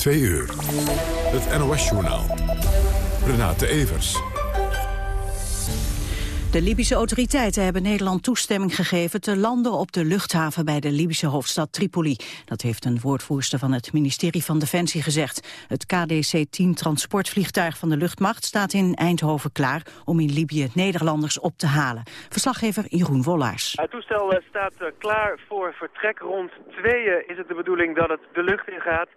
2 uur. Het NOS-journaal. Renate Evers. De Libische autoriteiten hebben Nederland toestemming gegeven te landen op de luchthaven bij de Libische hoofdstad Tripoli. Dat heeft een woordvoerster van het ministerie van Defensie gezegd. Het KDC-10 transportvliegtuig van de luchtmacht staat in Eindhoven klaar om in Libië Nederlanders op te halen. Verslaggever Jeroen Wollaars. Het toestel eh, staat eh, klaar voor vertrek. Rond tweeën is het de bedoeling dat het de lucht in gaat.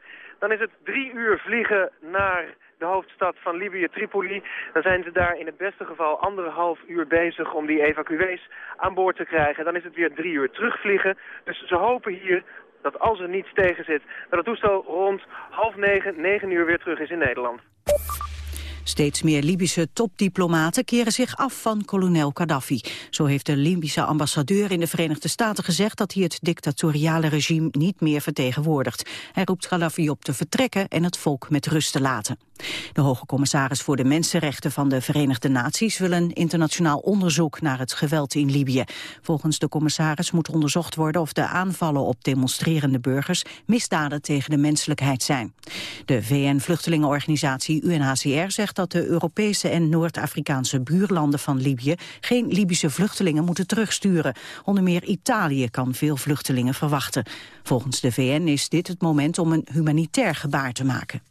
Dan is het drie uur vliegen naar de hoofdstad van Libië, Tripoli. Dan zijn ze daar in het beste geval anderhalf uur bezig om die evacuees aan boord te krijgen. Dan is het weer drie uur terugvliegen. Dus ze hopen hier dat als er niets tegen zit, dat het toestel rond half negen, negen uur weer terug is in Nederland. Steeds meer Libische topdiplomaten keren zich af van kolonel Gaddafi. Zo heeft de Libische ambassadeur in de Verenigde Staten gezegd dat hij het dictatoriale regime niet meer vertegenwoordigt. Hij roept Gaddafi op te vertrekken en het volk met rust te laten. De hoge commissaris voor de Mensenrechten van de Verenigde Naties wil een internationaal onderzoek naar het geweld in Libië. Volgens de commissaris moet onderzocht worden of de aanvallen op demonstrerende burgers misdaden tegen de menselijkheid zijn. De VN-vluchtelingenorganisatie UNHCR zegt dat de Europese en Noord-Afrikaanse buurlanden van Libië geen Libische vluchtelingen moeten terugsturen. Onder meer Italië kan veel vluchtelingen verwachten. Volgens de VN is dit het moment om een humanitair gebaar te maken.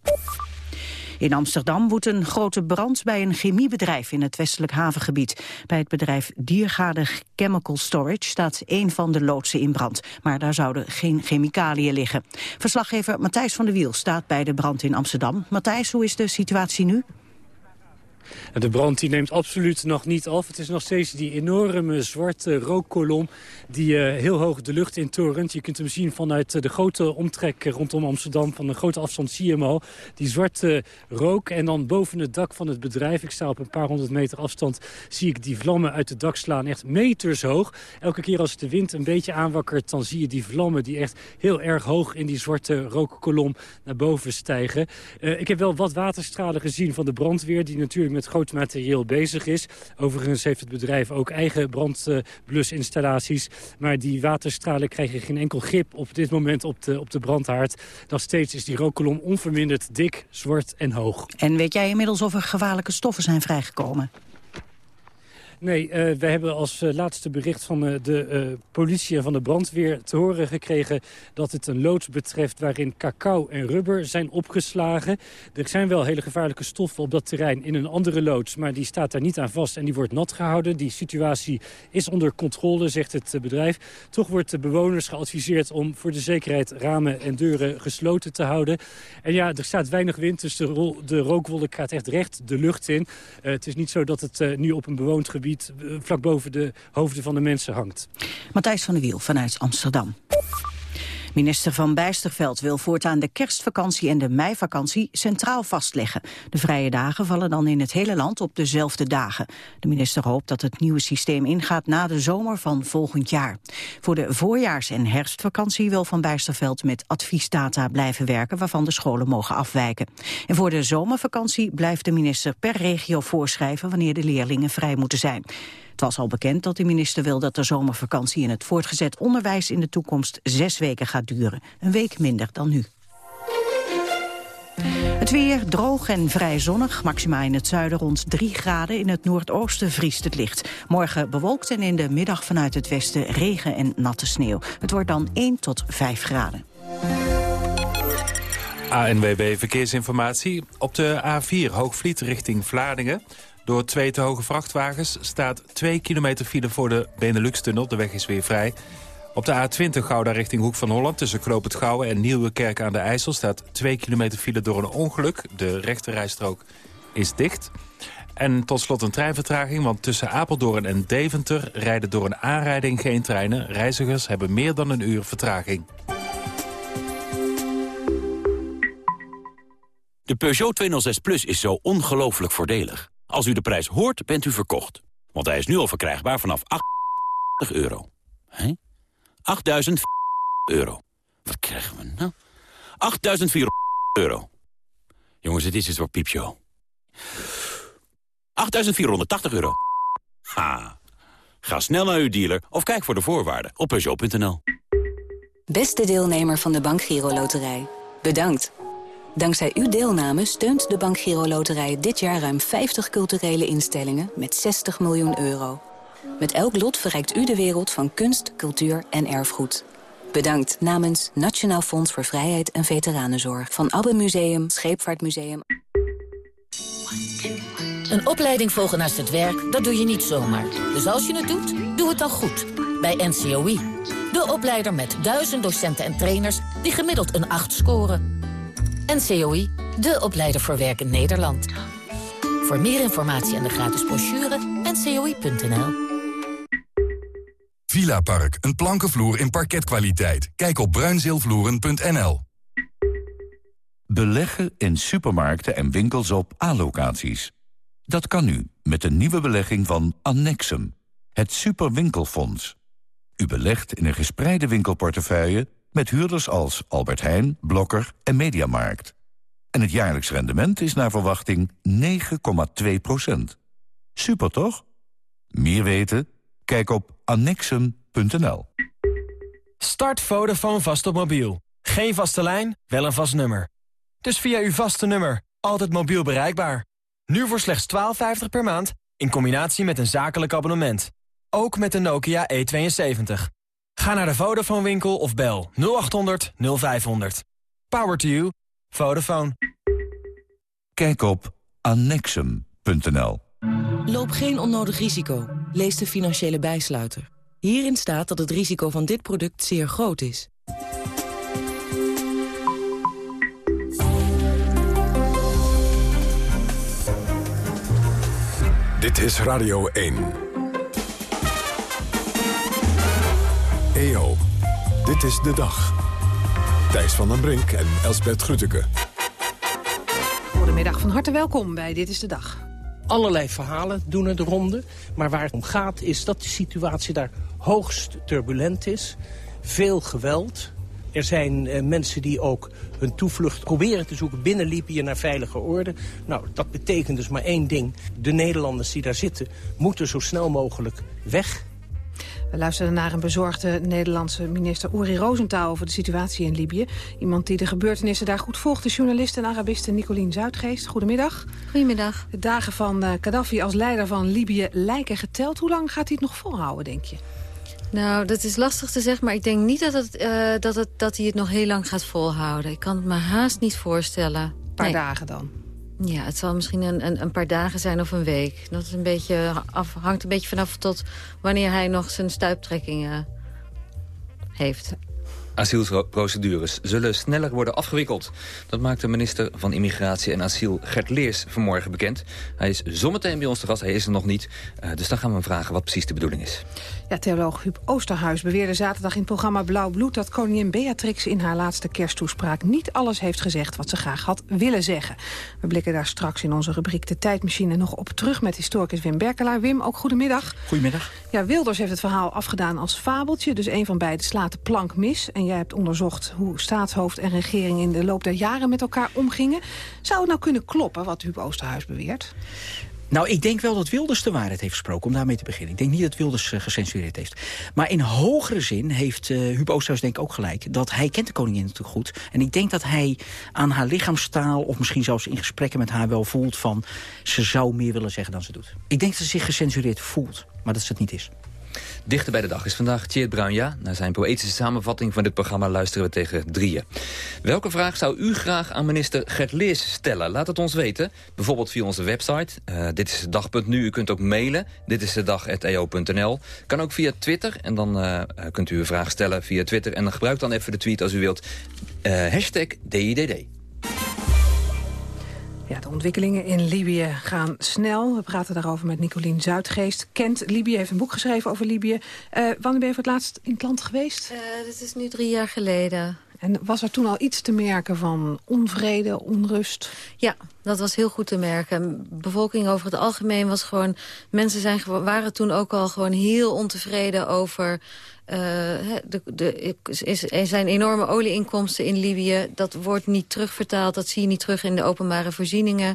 In Amsterdam woedt een grote brand bij een chemiebedrijf in het westelijk havengebied. Bij het bedrijf Diergade Chemical Storage staat één van de loodsen in brand. Maar daar zouden geen chemicaliën liggen. Verslaggever Matthijs van der Wiel staat bij de brand in Amsterdam. Matthijs, hoe is de situatie nu? De brand die neemt absoluut nog niet af. Het is nog steeds die enorme zwarte rookkolom die uh, heel hoog de lucht in torent. Je kunt hem zien vanuit de grote omtrek rondom Amsterdam. Van een grote afstand zie je hem al. Die zwarte rook en dan boven het dak van het bedrijf. Ik sta op een paar honderd meter afstand. Zie ik die vlammen uit het dak slaan. Echt meters hoog. Elke keer als de wind een beetje aanwakkert. Dan zie je die vlammen die echt heel erg hoog in die zwarte rookkolom naar boven stijgen. Uh, ik heb wel wat waterstralen gezien van de brandweer. Die natuurlijk met met groot materieel bezig is. Overigens heeft het bedrijf ook eigen brandblusinstallaties. Maar die waterstralen krijgen geen enkel grip op dit moment op de, op de brandhaard. Nog steeds is die rookkolom onverminderd dik, zwart en hoog. En weet jij inmiddels of er gevaarlijke stoffen zijn vrijgekomen? Nee, uh, we hebben als uh, laatste bericht van uh, de politie en van de brandweer te horen gekregen dat het een loods betreft waarin cacao en rubber zijn opgeslagen. Er zijn wel hele gevaarlijke stoffen op dat terrein in een andere loods, maar die staat daar niet aan vast en die wordt nat gehouden. Die situatie is onder controle, zegt het bedrijf. Toch wordt de bewoners geadviseerd om voor de zekerheid ramen en deuren gesloten te houden. En ja, er staat weinig wind, dus de, de rookwolk gaat echt recht de lucht in. het is niet zo dat het nu op een bewoond gebied eh, vlak boven de hoofden van de mensen hangt. Matthijs van der Wiel vanuit Amsterdam. Minister Van Bijsterveld wil voortaan de kerstvakantie en de meivakantie centraal vastleggen. De vrije dagen vallen dan in het hele land op dezelfde dagen. De minister hoopt dat het nieuwe systeem ingaat na de zomer van volgend jaar. Voor de voorjaars- en herfstvakantie wil Van Bijsterveld met adviesdata blijven werken waarvan de scholen mogen afwijken. En voor de zomervakantie blijft de minister per regio voorschrijven wanneer de leerlingen vrij moeten zijn. Was al bekend dat de minister wil dat de zomervakantie in het voortgezet onderwijs in de toekomst zes weken gaat duren. Een week minder dan nu. Het weer droog en vrij zonnig. Maxima in het zuiden rond 3 graden. In het noordoosten vriest het licht. Morgen bewolkt en in de middag vanuit het westen regen en natte sneeuw. Het wordt dan 1 tot 5 graden. ANWB Verkeersinformatie. Op de A4 Hoogvliet richting Vlaardingen. Door twee te hoge vrachtwagens staat 2 kilometer file voor de Benelux-tunnel. De weg is weer vrij. Op de A20 Gouda richting Hoek van Holland tussen Knoop het en Nieuwekerk aan de IJssel... staat 2 kilometer file door een ongeluk. De rechterrijstrook is dicht. En tot slot een treinvertraging, want tussen Apeldoorn en Deventer... rijden door een aanrijding geen treinen. Reizigers hebben meer dan een uur vertraging. De Peugeot 206 Plus is zo ongelooflijk voordelig. Als u de prijs hoort, bent u verkocht. Want hij is nu al verkrijgbaar vanaf 8 euro. Hé? 8.000 euro. Wat krijgen we nou? 8.400 euro. Jongens, het is iets voor piepshow. 8.480 euro. Ha. Ga snel naar uw dealer of kijk voor de voorwaarden op Peugeot.nl. Beste deelnemer van de Bank Giro Loterij. Bedankt. Dankzij uw deelname steunt de Bank Giro Loterij dit jaar ruim 50 culturele instellingen met 60 miljoen euro. Met elk lot verrijkt u de wereld van kunst, cultuur en erfgoed. Bedankt namens Nationaal Fonds voor Vrijheid en Veteranenzorg. Van Abbe Museum, Scheepvaartmuseum. Een opleiding volgen naast het werk, dat doe je niet zomaar. Dus als je het doet, doe het dan goed. Bij NCOI. De opleider met duizend docenten en trainers die gemiddeld een 8 scoren. NCOI, de opleider voor werk in Nederland. Voor meer informatie en de gratis brochure, ncoi.nl. Villa Park, een plankenvloer in parketkwaliteit. Kijk op bruinzeelvloeren.nl. Beleggen in supermarkten en winkels op A-locaties. Dat kan nu met de nieuwe belegging van Annexum, het Superwinkelfonds. U belegt in een gespreide winkelportefeuille met huurders als Albert Heijn, Blokker en Mediamarkt. En het jaarlijks rendement is naar verwachting 9,2% Super toch? Meer weten? Kijk op annexum.nl. Start Vodafone vast op mobiel. Geen vaste lijn, wel een vast nummer. Dus via uw vaste nummer, altijd mobiel bereikbaar. Nu voor slechts 12,50 per maand, in combinatie met een zakelijk abonnement. Ook met de Nokia E72. Ga naar de Vodafone winkel of bel 0800 0500. Power to you. Vodafone. Kijk op annexum.nl. Loop geen onnodig risico. Lees de financiële bijsluiter. Hierin staat dat het risico van dit product zeer groot is. Dit is Radio 1. EO, dit is de dag. Thijs van den Brink en Elsbert Grütke. Goedemiddag, van harte welkom bij Dit is de Dag. Allerlei verhalen doen er de ronde. Maar waar het om gaat is dat de situatie daar hoogst turbulent is. Veel geweld. Er zijn eh, mensen die ook hun toevlucht proberen te zoeken binnen Libië naar veilige orde. Nou, dat betekent dus maar één ding. De Nederlanders die daar zitten moeten zo snel mogelijk weg. We luisteren naar een bezorgde Nederlandse minister Uri Rosenthal over de situatie in Libië. Iemand die de gebeurtenissen daar goed volgt, de journalist en Arabiste Nicolien Zuidgeest. Goedemiddag. Goedemiddag. De dagen van uh, Gaddafi als leider van Libië lijken geteld. Hoe lang gaat hij het nog volhouden, denk je? Nou, dat is lastig te zeggen, maar ik denk niet dat, het, uh, dat, het, dat hij het nog heel lang gaat volhouden. Ik kan het me haast niet voorstellen. Een paar nee. dagen dan? Ja, het zal misschien een, een, een, paar dagen zijn of een week. Dat is een beetje af, hangt een beetje vanaf tot wanneer hij nog zijn stuiptrekkingen heeft. Asielprocedures zullen sneller worden afgewikkeld. Dat maakt de minister van Immigratie en Asiel Gert Leers vanmorgen bekend. Hij is zometeen bij ons te gast, hij is er nog niet. Uh, dus dan gaan we hem vragen wat precies de bedoeling is. Ja, theoloog Huub Oosterhuis beweerde zaterdag in het programma Blauw Bloed... dat koningin Beatrix in haar laatste kersttoespraak niet alles heeft gezegd... wat ze graag had willen zeggen. We blikken daar straks in onze rubriek De Tijdmachine nog op terug... met historicus Wim Berkelaar. Wim, ook goedemiddag. Goedemiddag. Ja, Wilders heeft het verhaal afgedaan als fabeltje. Dus een van beiden slaat de plank mis. En jij hebt onderzocht hoe staatshoofd en regering... in de loop der jaren met elkaar omgingen. Zou het nou kunnen kloppen wat Huub Oosterhuis beweert? Nou, ik denk wel dat Wilders de waarheid heeft gesproken, om daarmee te beginnen. Ik denk niet dat Wilders uh, gecensureerd heeft. Maar in hogere zin heeft uh, Huub Oosterhuis denk ik ook gelijk... dat hij kent de koningin natuurlijk goed. En ik denk dat hij aan haar lichaamstaal... of misschien zelfs in gesprekken met haar wel voelt van... ze zou meer willen zeggen dan ze doet. Ik denk dat ze zich gecensureerd voelt, maar dat ze het niet is. Dichter bij de dag is vandaag Tjeerd Bruinja. Naar zijn poëtische samenvatting van dit programma luisteren we tegen drieën. Welke vraag zou u graag aan minister Gert Leers stellen? Laat het ons weten. Bijvoorbeeld via onze website. Uh, dit is de dag.nu. U kunt ook mailen. Dit is de dag.eo.nl. Kan ook via Twitter. En dan uh, kunt u uw vraag stellen via Twitter. En dan gebruik dan even de tweet als u wilt. Hashtag DIDD. Ja, de ontwikkelingen in Libië gaan snel. We praten daarover met Nicolien Zuidgeest. Kent Libië, heeft een boek geschreven over Libië. Uh, wanneer ben je voor het laatst in het land geweest? Uh, dit is nu drie jaar geleden. En was er toen al iets te merken van onvrede, onrust? Ja, Dat was heel goed te merken. De bevolking over het algemeen was gewoon... Mensen zijn, waren toen ook al gewoon heel ontevreden over uh, de, de, is, er zijn enorme olieinkomsten in Libië. Dat wordt niet terugvertaald. Dat zie je niet terug in de openbare voorzieningen.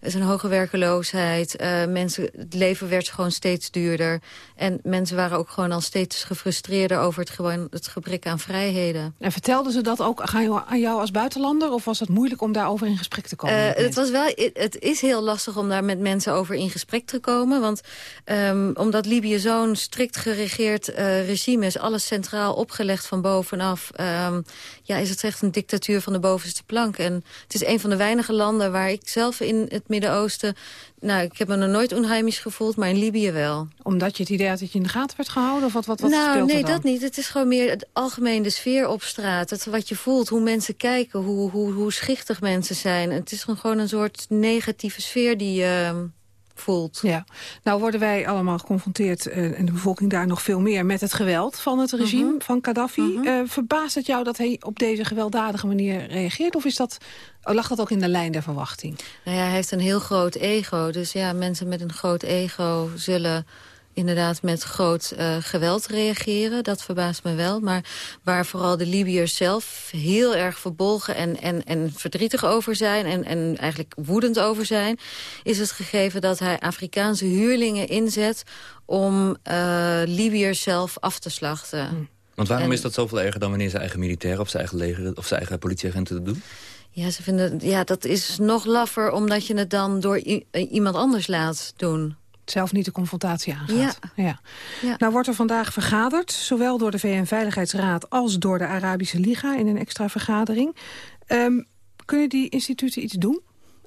Er is een hoge werkeloosheid. Uh, mensen, het leven werd gewoon steeds duurder. En mensen waren ook gewoon al steeds gefrustreerder... over het, gewoon, het gebrek aan vrijheden. En vertelden ze dat ook aan jou als buitenlander? Of was het moeilijk om daarover in gesprek te komen? Uh, het, was wel, het is heel lastig om daar met mensen over in gesprek te komen. Want um, omdat Libië zo'n strikt geregeerd regime is alles centraal opgelegd van bovenaf. Um, ja, is het echt een dictatuur van de bovenste plank. En het is een van de weinige landen waar ik zelf in het Midden-Oosten... Nou, ik heb me nog nooit onheimisch gevoeld, maar in Libië wel. Omdat je het idee had dat je in de gaten werd gehouden? Of wat, wat, wat nou, nee, dat niet. Het is gewoon meer het algemeen de sfeer op straat. Het, wat je voelt, hoe mensen kijken, hoe, hoe, hoe schichtig mensen zijn. Het is gewoon een soort negatieve sfeer die... Uh, voelt. Ja, nou worden wij allemaal geconfronteerd, uh, en de bevolking daar nog veel meer... met het geweld van het regime Mhm. van Gaddafi. Uh, verbaast het jou dat hij op deze gewelddadige manier reageert? Of is dat, oh, lag dat ook in de lijn der verwachting? Nou ja, hij heeft een heel groot ego. Dus ja, mensen met een groot ego zullen inderdaad met groot uh, geweld reageren. Dat verbaast me wel. Maar waar vooral de Libiërs zelf heel erg verbolgen en, en, en verdrietig over zijn... En, en eigenlijk woedend over zijn... is het gegeven dat hij Afrikaanse huurlingen inzet... om uh, Libiërs zelf af te slachten. Hm. Want waarom En- is dat zoveel erger dan wanneer zijn eigen militairen... of zijn eigen leger of zijn eigen politieagenten dat doen? Ja, ze vinden, ja, dat is nog laffer omdat je het dan door eh, iemand anders laat doen. Zelf niet de confrontatie aangaat. Ja. Ja. Ja. Nou wordt er vandaag vergaderd, zowel door de VN-veiligheidsraad... als door de Arabische Liga in een extra vergadering. Um, kunnen die instituten iets doen?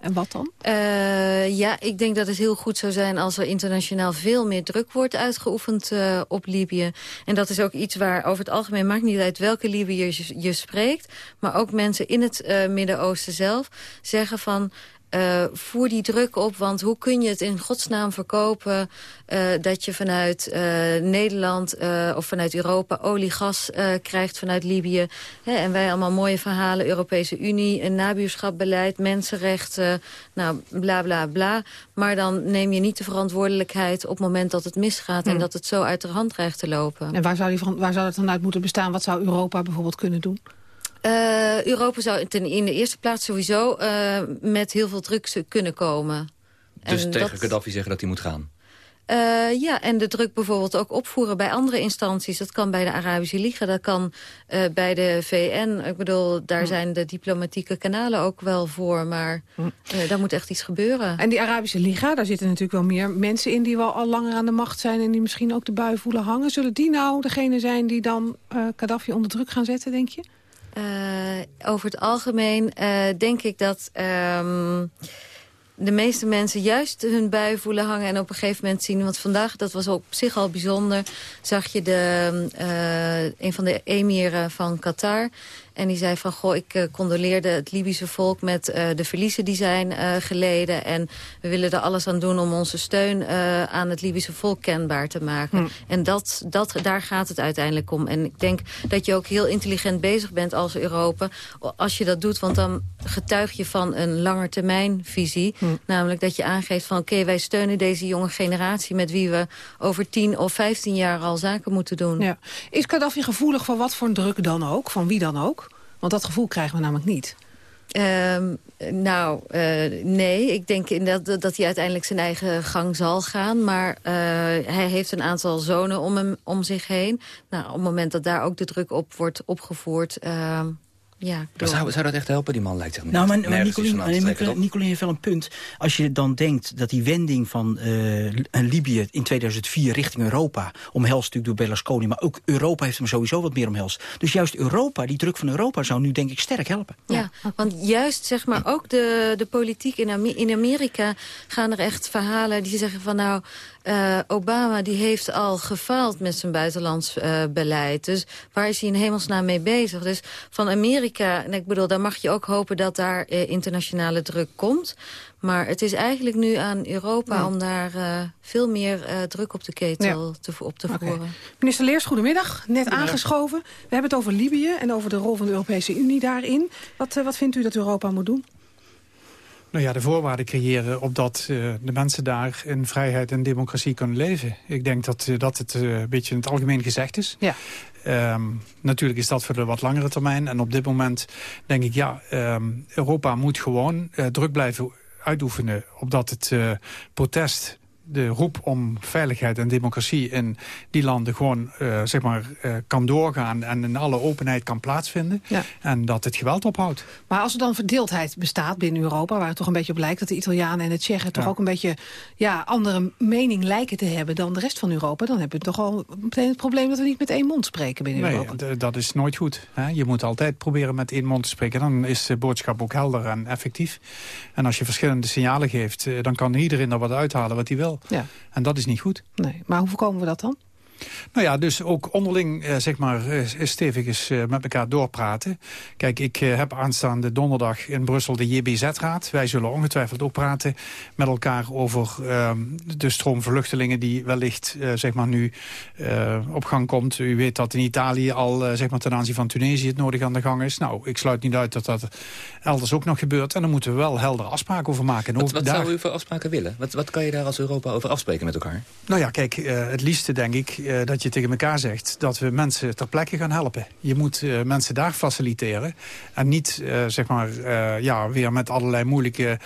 En wat dan? Uh, ja, ik denk dat het heel goed zou zijn als er internationaal veel meer druk wordt uitgeoefend uh, op Libië. En dat is ook iets waar over het algemeen maakt niet uit welke Libië je, je spreekt. Maar ook mensen in het uh, Midden-Oosten zelf zeggen van... Uh, voer die druk op, want hoe kun je het in godsnaam verkopen... Uh, dat je vanuit uh, Nederland of vanuit Europa olie, gas krijgt vanuit Libië. Hè, en wij allemaal mooie verhalen, Europese Unie, een nabuurschapbeleid, mensenrechten, nou, bla bla bla. Maar dan neem je niet de verantwoordelijkheid op het moment dat het misgaat... En dat het zo uit de hand dreigt te lopen. En waar zou, die, waar zou het dan uit moeten bestaan? Wat zou Europa bijvoorbeeld kunnen doen? Uh, Europa zou ten, in de eerste plaats sowieso uh, met heel veel druk kunnen komen. Dus en tegen dat, Gaddafi zeggen dat hij moet gaan? Uh, ja, en de druk bijvoorbeeld ook opvoeren bij andere instanties. Dat kan bij de Arabische Liga, dat kan uh, bij de VN. Ik bedoel, daar hm. zijn de diplomatieke kanalen ook wel voor. Maar hm. uh, daar moet echt iets gebeuren. En die Arabische Liga, daar zitten natuurlijk wel meer mensen in... die wel al langer aan de macht zijn en die misschien ook de bui voelen hangen. Zullen die nou degene zijn die dan Gaddafi onder druk gaan zetten, denk je? Uh, over het algemeen uh, denk ik dat um, de meeste mensen juist hun bui voelen hangen... en op een gegeven moment zien, want vandaag, dat was op zich al bijzonder... zag je de, uh, een van de emiren van Qatar... En die zei van, goh, ik uh, condoleerde het Libische volk met uh, de verliezen die zijn uh, geleden. En we willen er alles aan doen om onze steun aan het Libische volk kenbaar te maken. Hm. En dat, dat, daar gaat het uiteindelijk om. En ik denk dat je ook heel intelligent bezig bent als Europa. Als je dat doet, want dan getuig je van een langetermijnvisie. Hm. Namelijk dat je aangeeft van, oké, okay, wij steunen deze jonge generatie... met wie we over 10 of 15 jaar al zaken moeten doen. Ja. Is Gaddafi gevoelig voor wat voor druk dan ook? Van wie dan ook? Want dat gevoel krijgen we namelijk niet. Um, nou, uh, nee. Ik denk dat, dat hij uiteindelijk zijn eigen gang zal gaan. Maar uh, hij heeft een aantal zonen om, hem, om zich heen. Nou, op het moment dat daar ook de druk op wordt opgevoerd... Uh, ja, zou, zou dat echt helpen? Die man lijkt zich nou, maar, maar Nicolien, Nicolien heeft wel een punt. Als je dan denkt dat die wending van uh, Libië in 2004 richting Europa... omhelst natuurlijk door Berlusconi, maar ook Europa heeft hem sowieso wat meer omhelst. Dus juist Europa, die druk van Europa zou nu denk ik sterk helpen. Ja, ja. want juist zeg maar ook de, de politiek in, Amer in Amerika gaan er echt verhalen die zeggen van nou... Uh, Obama die heeft al gefaald met zijn buitenlands uh, beleid. Dus waar is hij in hemelsnaam mee bezig? Dus van Amerika, en ik bedoel, daar mag je ook hopen dat daar uh, internationale druk komt. Maar het is eigenlijk nu aan Europa ja. om daar veel meer druk op de ketel ja. te, op te okay. voeren. Minister Leers, goedemiddag. Net aangeschoven. We hebben het over Libië en over de rol van de Europese Unie daarin. Wat, wat vindt u dat Europa moet doen? Nou ja, de voorwaarden creëren opdat uh, de mensen daar in vrijheid en democratie kunnen leven. Ik denk dat, uh, dat het uh, een beetje in het algemeen gezegd is. Ja. Um, natuurlijk is dat voor de wat langere termijn. En op dit moment denk ik, ja, um, Europa moet gewoon druk blijven uitoefenen... opdat het protest de roep om veiligheid en democratie in die landen gewoon uh, zeg maar, uh, kan doorgaan en in alle openheid kan plaatsvinden. Ja. En dat het geweld ophoudt. Maar als er dan verdeeldheid bestaat binnen Europa, waar het toch een beetje op lijkt dat de Italianen en de Tsjechen toch ook een beetje ja, andere mening lijken te hebben dan de rest van Europa, dan hebben we toch al meteen het probleem dat we niet met één mond spreken binnen nee, Europa. dat is nooit goed. Hè? Je moet altijd proberen met één mond te spreken. Dan is de boodschap ook helder en effectief. En als je verschillende signalen geeft, uh, dan kan iedereen er wat uithalen wat hij wil. Ja. En dat is niet goed. Nee, maar hoe voorkomen we dat dan? Nou ja, dus ook onderling eh, zeg maar, eh, stevig eens eh, met elkaar doorpraten. Kijk, ik eh, heb aanstaande donderdag in Brussel de JBZ-raad. Wij zullen ongetwijfeld ook praten met elkaar over ehm, de stroom vluchtelingen... die wellicht zeg maar nu op gang komt. U weet dat in Italië al zeg maar ten aanzien van Tunesië het nodig aan de gang is. Nou, ik sluit niet uit dat dat elders ook nog gebeurt. En daar moeten we wel helder afspraken over maken. En Wat, wat daar... zou u voor afspraken willen? Wat, wat kan je daar als Europa over afspreken met elkaar? Nou ja, kijk, het liefste denk ik uh, dat je tegen elkaar zegt... dat we mensen ter plekke gaan helpen. Je moet uh, mensen daar faciliteren. En niet, zeg maar, ja, weer met allerlei moeilijke...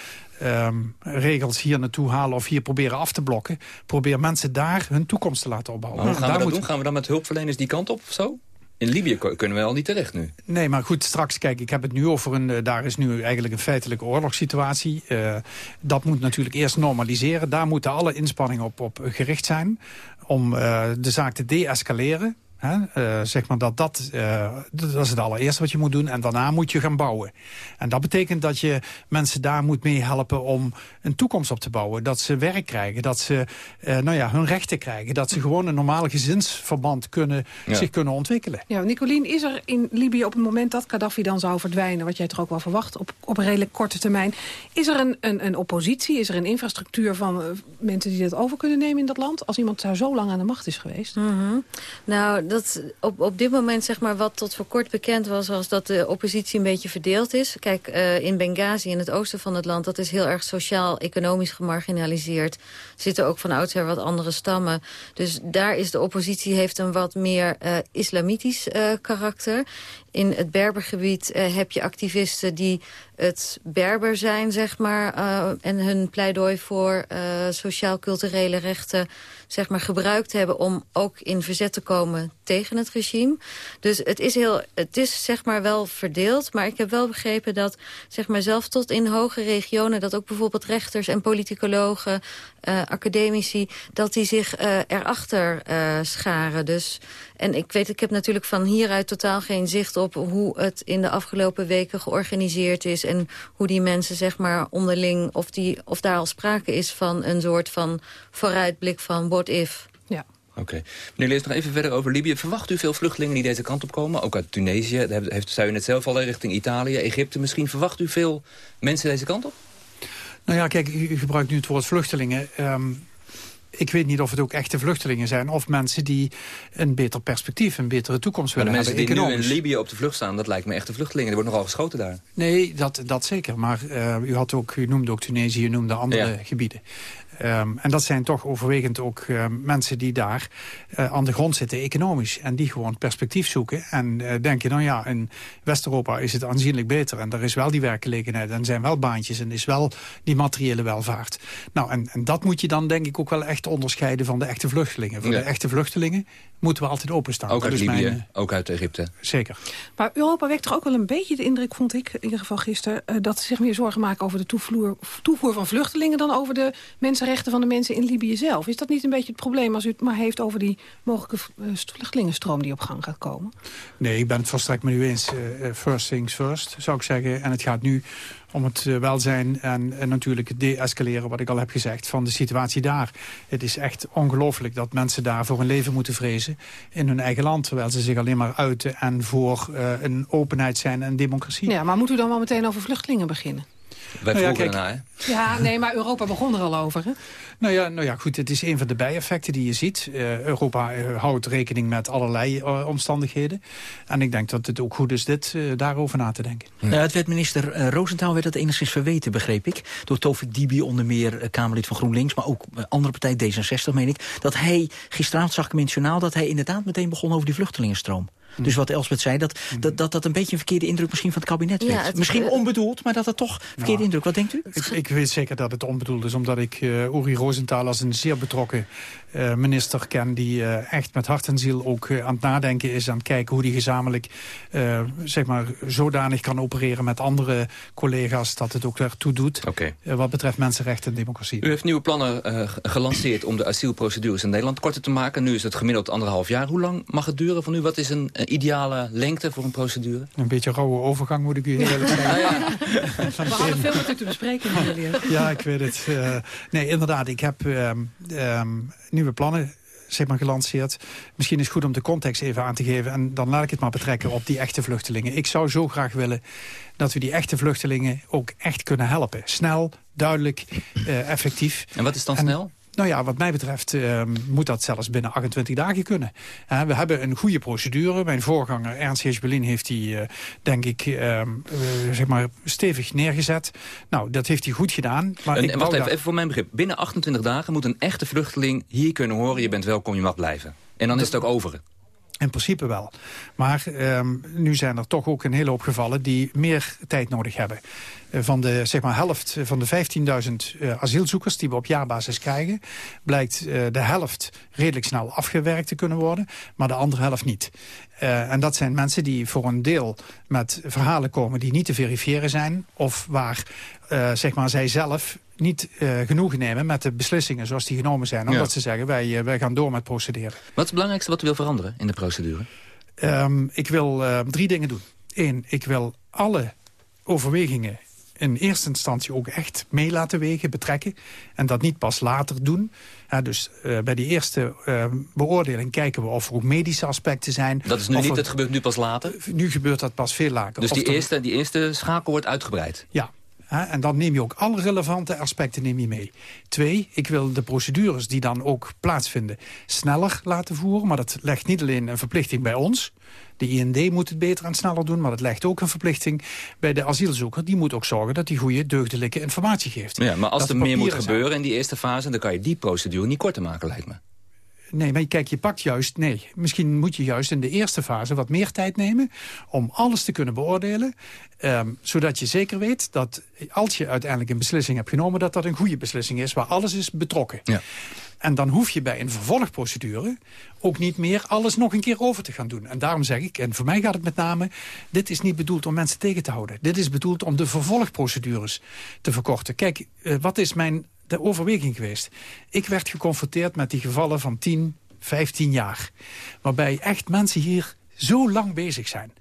Um, regels hier naartoe halen of hier proberen af te blokken. Probeer mensen daar hun toekomst te laten opbouwen. Maar hoe gaan daar we dat moet... doen? Gaan we dan met hulpverleners die kant op of zo? In Libië kunnen we al niet terecht nu. Nee, maar goed, straks, kijk, ik heb het nu over een... daar is nu eigenlijk een feitelijke oorlogssituatie. Uh, dat moet natuurlijk eerst normaliseren. Daar moeten alle inspanningen op, op gericht zijn... om uh, de zaak te deescaleren. Hè? Uh, zeg maar dat, dat, uh, dat is het allereerste wat je moet doen. En daarna moet je gaan bouwen. En dat betekent dat je mensen daar moet meehelpen om een toekomst op te bouwen. Dat ze werk krijgen, dat ze uh, nou ja, hun rechten krijgen. Dat ze gewoon een normale gezinsverband kunnen, ja. zich kunnen ontwikkelen. Ja, Nicolien, is er in Libië op het moment dat Gaddafi dan zou verdwijnen... wat jij toch ook wel verwacht op, op een redelijk korte termijn... is er een, een, een oppositie, is er een infrastructuur van mensen die dat over kunnen nemen in dat land... als iemand daar zo lang aan de macht is geweest? Mm -hmm. Nou, dat op, op dit moment, zeg maar, wat tot voor kort bekend was... was dat de oppositie een beetje verdeeld is. Kijk, uh, in Benghazi, in het oosten van het land... dat is heel erg sociaal-economisch gemarginaliseerd. Er zitten ook van oudsher wat andere stammen. Dus daar is de oppositie heeft een wat meer uh, islamitisch uh, karakter. In het Berbergebied heb je activisten die het Berber zijn, zeg maar... En hun pleidooi voor sociaal-culturele rechten zeg maar, gebruikt hebben... om ook in verzet te komen tegen het regime. Dus het is, heel, het is zeg maar wel verdeeld. Maar ik heb wel begrepen dat zeg maar, zelf tot in hoge regionen... dat ook bijvoorbeeld rechters en politicologen, uh, academici... dat die zich uh, erachter uh, scharen. Dus, en ik weet, ik heb natuurlijk van hieruit totaal geen zicht op... hoe het in de afgelopen weken georganiseerd is... en hoe die mensen zeg maar onderling... of, die, of daar al sprake is van een soort van vooruitblik van what if... Oké. Okay. Meneer Lees, nog even verder over Libië. Verwacht u veel vluchtelingen die deze kant op komen? Ook uit Tunesië, heeft, zei u net zelf al, richting Italië, Egypte. Misschien verwacht u veel mensen deze kant op? Nou ja, kijk, u gebruikt nu het woord vluchtelingen. Um, ik weet niet of het ook echte vluchtelingen zijn... of mensen die een beter perspectief, een betere toekomst willen hebben. mensen die nu in Libië op de vlucht staan, dat lijkt me echte vluchtelingen. Er wordt nogal geschoten daar. Nee, dat, dat zeker. Maar uh, u, had ook, u noemde ook Tunesië, u noemde andere ja. gebieden. Um, en dat zijn toch overwegend ook uh, mensen die daar uh, aan de grond zitten economisch. En die gewoon perspectief zoeken. En uh, denken, nou ja, in West-Europa is het aanzienlijk beter. En er is wel die werkgelegenheid. En zijn wel baantjes. En is wel die materiële welvaart. Nou, en, en dat moet je dan denk ik ook wel echt onderscheiden van de echte vluchtelingen. Voor ja. de echte vluchtelingen moeten we altijd openstaan. Ook uit dus Libië, mijn, ook uit Egypte. Zeker. Maar Europa wekt toch ook wel een beetje de indruk, vond ik, in ieder geval gisteren... dat ze zich meer zorgen maken over de toevloer, toevoer van vluchtelingen... dan over de mensenrechten van de mensen in Libië zelf. Is dat niet een beetje het probleem als u het maar heeft over die mogelijke vluchtelingenstroom die op gang gaat komen? Nee, ik ben het volstrekt met u eens. Uh, first things first, zou ik zeggen. En het gaat nu om het uh, welzijn en, en natuurlijk het de-escaleren... wat ik al heb gezegd, van de situatie daar. Het is echt ongelooflijk dat mensen daar voor hun leven moeten vrezen... in hun eigen land, terwijl ze zich alleen maar uiten... en voor uh, een openheid zijn en democratie. Ja, maar moet u dan wel meteen over vluchtelingen beginnen? Wij Nou ja, vroegen kijk, ernaar, hè? Ja, nee, maar Europa begon er al over, hè? Nou ja, nou ja, goed, het is een van de bijeffecten die je ziet. Eh, Europa eh, houdt rekening met allerlei eh, omstandigheden. En ik denk dat het ook goed is dit eh, daarover na te denken. Nou, het werd minister uh, Roosentaal werd het enigszins verweten, begreep ik. Door Tovik Dibi, onder meer uh, Kamerlid van GroenLinks... maar ook uh, andere partij, D66, meen ik. Dat hij, gisteravond zag ik hem in het journaal... dat hij inderdaad meteen begon over die vluchtelingenstroom. Hm. Dus wat Elspeth zei, dat, dat, dat dat een beetje een verkeerde indruk misschien van het kabinet Ja, werd. het- misschien eh, onbedoeld, maar dat het toch verkeerde Nou, indruk. Wat denkt u? Ik, ik weet zeker dat het onbedoeld is, omdat ik uh, Uri Rosenthal als een zeer betrokken uh, minister ken... die uh, echt met hart en ziel ook aan het nadenken is, aan het kijken hoe die gezamenlijk... zeg maar zodanig kan opereren met andere collega's dat het ook daartoe doet... Oké. wat betreft mensenrechten en democratie. U heeft nieuwe plannen uh, gelanceerd om de asielprocedures in Nederland korter te maken. Nu is het gemiddeld anderhalf jaar. Hoe lang mag het duren van u? Wat is een ideale lengte voor een procedure? Een beetje rauwe overgang moet ik u heel eerlijk zeggen. Ah, ja. We hadden veel met u te bespreken, Ja, ik weet het. Uh, nee, inderdaad. Ik heb um, um, nieuwe plannen zeg maar, gelanceerd. Misschien is het goed om de context even aan te geven. En dan laat ik het maar betrekken op die echte vluchtelingen. Ik zou zo graag willen dat we die echte vluchtelingen ook echt kunnen helpen. Snel, duidelijk, uh, effectief. En wat is dan en, snel? Nou ja, wat mij betreft uh, moet dat zelfs binnen 28 dagen kunnen. Uh, we hebben een goede procedure. Mijn voorganger Ernst Heesbelin heeft die, uh, denk ik, zeg maar stevig neergezet. Nou, dat heeft hij goed gedaan. Maar en, ik wacht even voor mijn begrip. Binnen 28 dagen moet een echte vluchteling hier kunnen horen... je bent welkom, je mag blijven. En dan is het ook over. In principe wel. Maar um, nu zijn er toch ook een hele hoop gevallen die meer tijd nodig hebben. Uh, van de zeg maar, helft van de 15.000 uh, asielzoekers die we op jaarbasis krijgen... blijkt de helft redelijk snel afgewerkt te kunnen worden, maar de andere helft niet. En dat zijn mensen die voor een deel met verhalen komen die niet te verifiëren zijn... of waar zeg maar, zij zelf niet uh, genoegen nemen met de beslissingen zoals die genomen zijn. Omdat ja. ze zeggen, wij, wij gaan door met procederen. Wat is het belangrijkste wat u wil veranderen in de procedure? Um, ik wil uh, drie dingen doen. Eén, ik wil alle overwegingen in eerste instantie ook echt mee laten wegen, betrekken. En dat niet pas later doen. Ja, dus uh, bij die eerste uh, beoordeling kijken we of er ook medische aspecten zijn. Dat is nu niet, het gebeurt nu pas later? Nu gebeurt dat pas veel later. Dus die, er, eerste, die eerste schakel wordt uitgebreid? Ja. En dan neem je ook alle relevante aspecten neem je mee. Twee, ik wil de procedures die dan ook plaatsvinden sneller laten voeren. Maar dat legt niet alleen een verplichting bij ons. De IND moet het beter en sneller doen, maar het legt ook een verplichting bij de asielzoeker. Die moet ook zorgen dat hij goede, deugdelijke informatie geeft. Ja, maar als dat er meer moet gebeuren in die eerste fase... dan kan je die procedure niet korter maken, lijkt me. Nee, maar kijk, je pakt juist... Nee, misschien moet je juist in de eerste fase wat meer tijd nemen... om alles te kunnen beoordelen. Um, zodat je zeker weet dat als je uiteindelijk een beslissing hebt genomen... dat dat een goede beslissing is, waar alles is betrokken. Ja. En dan hoef je bij een vervolgprocedure ook niet meer alles nog een keer over te gaan doen. En daarom zeg ik, en voor mij gaat het met name... dit is niet bedoeld om mensen tegen te houden. Dit is bedoeld om de vervolgprocedures te verkorten. Kijk, uh, wat is mijn de overweging geweest? Ik werd geconfronteerd met die gevallen van 10, 15 jaar. Waarbij echt mensen hier zo lang bezig zijn.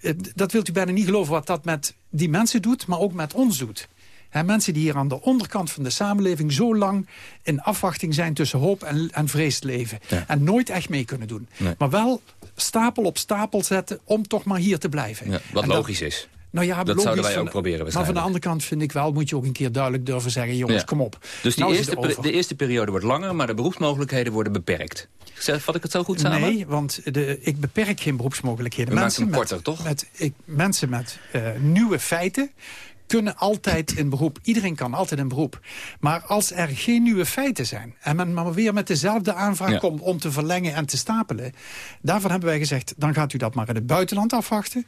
Uh, dat wilt u bijna niet geloven wat dat met die mensen doet, maar ook met ons doet. He, mensen die hier aan de onderkant van de samenleving zo lang in afwachting zijn tussen hoop en, en vrees leven. Ja. En nooit echt mee kunnen doen. Nee. Maar wel stapel op stapel zetten om toch maar hier te blijven. Ja, wat en logisch dat, is. Nou ja, dat zouden wij van, ook proberen Maar van de andere kant vind ik wel, moet je ook een keer duidelijk durven zeggen... jongens, ja. kom op. Dus die nou eerste, de eerste periode wordt langer, maar de beroepsmogelijkheden worden beperkt. Vat ik het zo goed samen? Nee, want de, ik beperk geen beroepsmogelijkheden. We mensen hem met, korter, toch? Met, ik, mensen met uh, nieuwe feiten kunnen altijd in beroep. Iedereen kan altijd in beroep. Maar als er geen nieuwe feiten zijn... en men maar weer met dezelfde aanvraag Ja. komt om te verlengen en te stapelen... daarvan hebben wij gezegd, dan gaat u dat maar in het buitenland afwachten.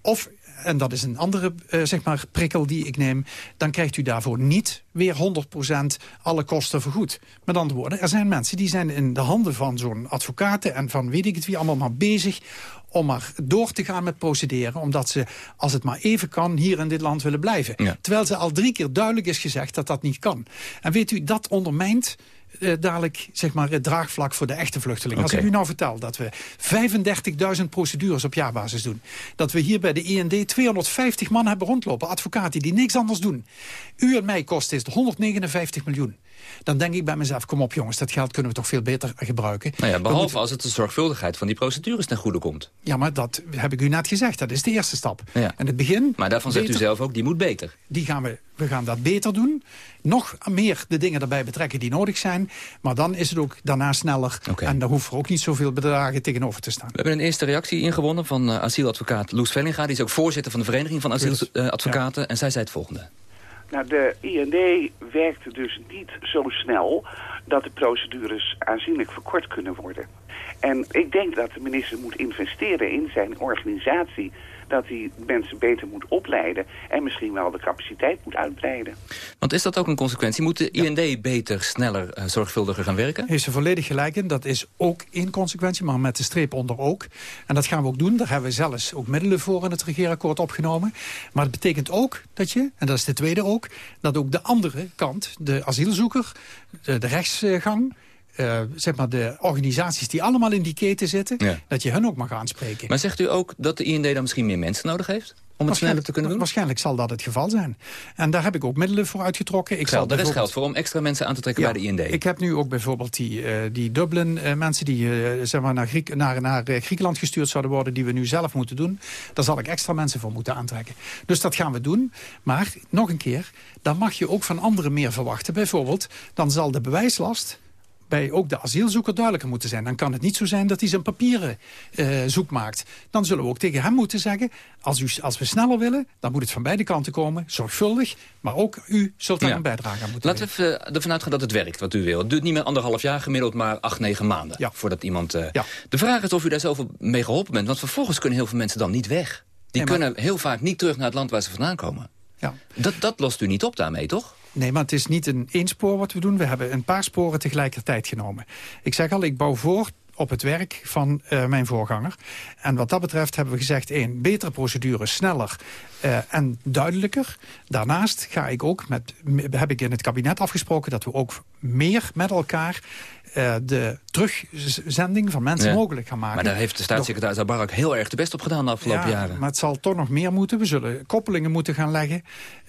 Of, en dat is een andere eh, zeg maar, prikkel die ik neem... dan krijgt u daarvoor niet weer 100% alle kosten vergoed. Met andere woorden, er zijn mensen die zijn in de handen van zo'n advocaten... en van weet ik het wie allemaal maar bezig om maar door te gaan met procederen... omdat ze, als het maar even kan, hier in dit land willen blijven. Ja. Terwijl ze al drie keer duidelijk is gezegd dat dat niet kan. En weet u, dat ondermijnt eh, dadelijk zeg maar, het draagvlak voor de echte vluchtelingen. Als ik u nou vertel dat we 35.000 procedures op jaarbasis doen. Dat we hier bij de IND 250 man hebben rondlopen, advocaten die niks anders doen. U en mij kost het 159 miljoen. Dan denk ik bij mezelf, kom op jongens, dat geld kunnen we toch veel beter gebruiken. Nou ja, behalve moeten- als het de zorgvuldigheid van die procedures ten goede komt. Ja, maar dat heb ik u net gezegd. Dat is de eerste stap. Ja. En het begin... Maar daarvan zegt u zelf ook, die moet beter. Die gaan we, we gaan dat beter doen. Nog meer de dingen erbij betrekken die nodig zijn. Maar dan is het ook daarna sneller. En daar hoeven er ook niet zoveel bedragen tegenover te staan. We hebben een eerste reactie ingewonnen van eh, asieladvocaat Loes Vellinga. Die is ook voorzitter van de Vereniging van Asieladvocaten. En zij zei het volgende. Nou, de IND werkt dus niet zo snel dat de procedures aanzienlijk verkort kunnen worden. En ik denk dat de minister moet investeren in zijn organisatie... dat hij mensen beter moet opleiden en misschien wel de capaciteit moet uitbreiden. Want is dat ook een consequentie? Moet de IND beter, sneller, eh, zorgvuldiger gaan werken? Heeft ze volledig gelijk in. Dat is ook één consequentie, maar met de streep onder ook. En dat gaan we ook doen. Daar hebben we zelfs ook middelen voor in het regeerakkoord opgenomen. Maar het betekent ook dat je, en dat is de tweede ook... dat ook de andere kant, de asielzoeker, de, de rechtsgang... eh, zeg maar de organisaties die allemaal in die keten zitten... Ja. dat je hen ook mag aanspreken. Maar zegt u ook dat de IND dan misschien meer mensen nodig heeft? Om het sneller te kunnen doen? Waarschijnlijk zal dat het geval zijn. En daar heb ik ook middelen voor uitgetrokken. Ik zal er is geld voor om extra mensen aan te trekken Ja, bij de IND. Ik heb nu ook bijvoorbeeld die, eh, die Dublin-mensen... die eh, zeg maar naar, Griek, naar, naar Griekenland gestuurd zouden worden... die we nu zelf moeten doen. Daar zal ik extra mensen voor moeten aantrekken. Dus dat gaan we doen. Maar, nog een keer, dan mag je ook van anderen meer verwachten. Bijvoorbeeld, dan zal de bewijslast bij ook de asielzoeker duidelijker moeten zijn. Dan kan het niet zo zijn dat hij zijn papieren eh, zoek maakt. Dan zullen we ook tegen hem moeten zeggen... Als, u, als we sneller willen, dan moet het van beide kanten komen. Zorgvuldig, maar ook u zult daar Ja. een bijdrage aan moeten Laten we even eh, ervan uitgaan dat het werkt, wat u wil. Het duurt niet meer anderhalf jaar, gemiddeld maar acht, negen maanden. Voordat iemand... eh, De vraag is of u daar zoveel mee geholpen bent. Want vervolgens kunnen heel veel mensen dan niet weg. Die Nee, maar- kunnen heel vaak niet terug naar het land waar ze vandaan komen. Ja. Dat, dat lost u niet op daarmee, toch? Nee, maar het is niet een één spoor wat we doen. We hebben een paar sporen tegelijkertijd genomen. Ik zeg al, ik bouw voor op het werk van eh, mijn voorganger. En wat dat betreft hebben we gezegd... één, betere procedures, sneller eh, en duidelijker. Daarnaast ga ik ook met, heb ik in het kabinet afgesproken... dat we ook meer met elkaar eh, de terugzending van mensen Ja. mogelijk gaan maken. Maar daar heeft de staatssecretaris Abarak heel erg de best op gedaan de afgelopen Ja, jaren. maar het zal toch nog meer moeten. We zullen koppelingen moeten gaan leggen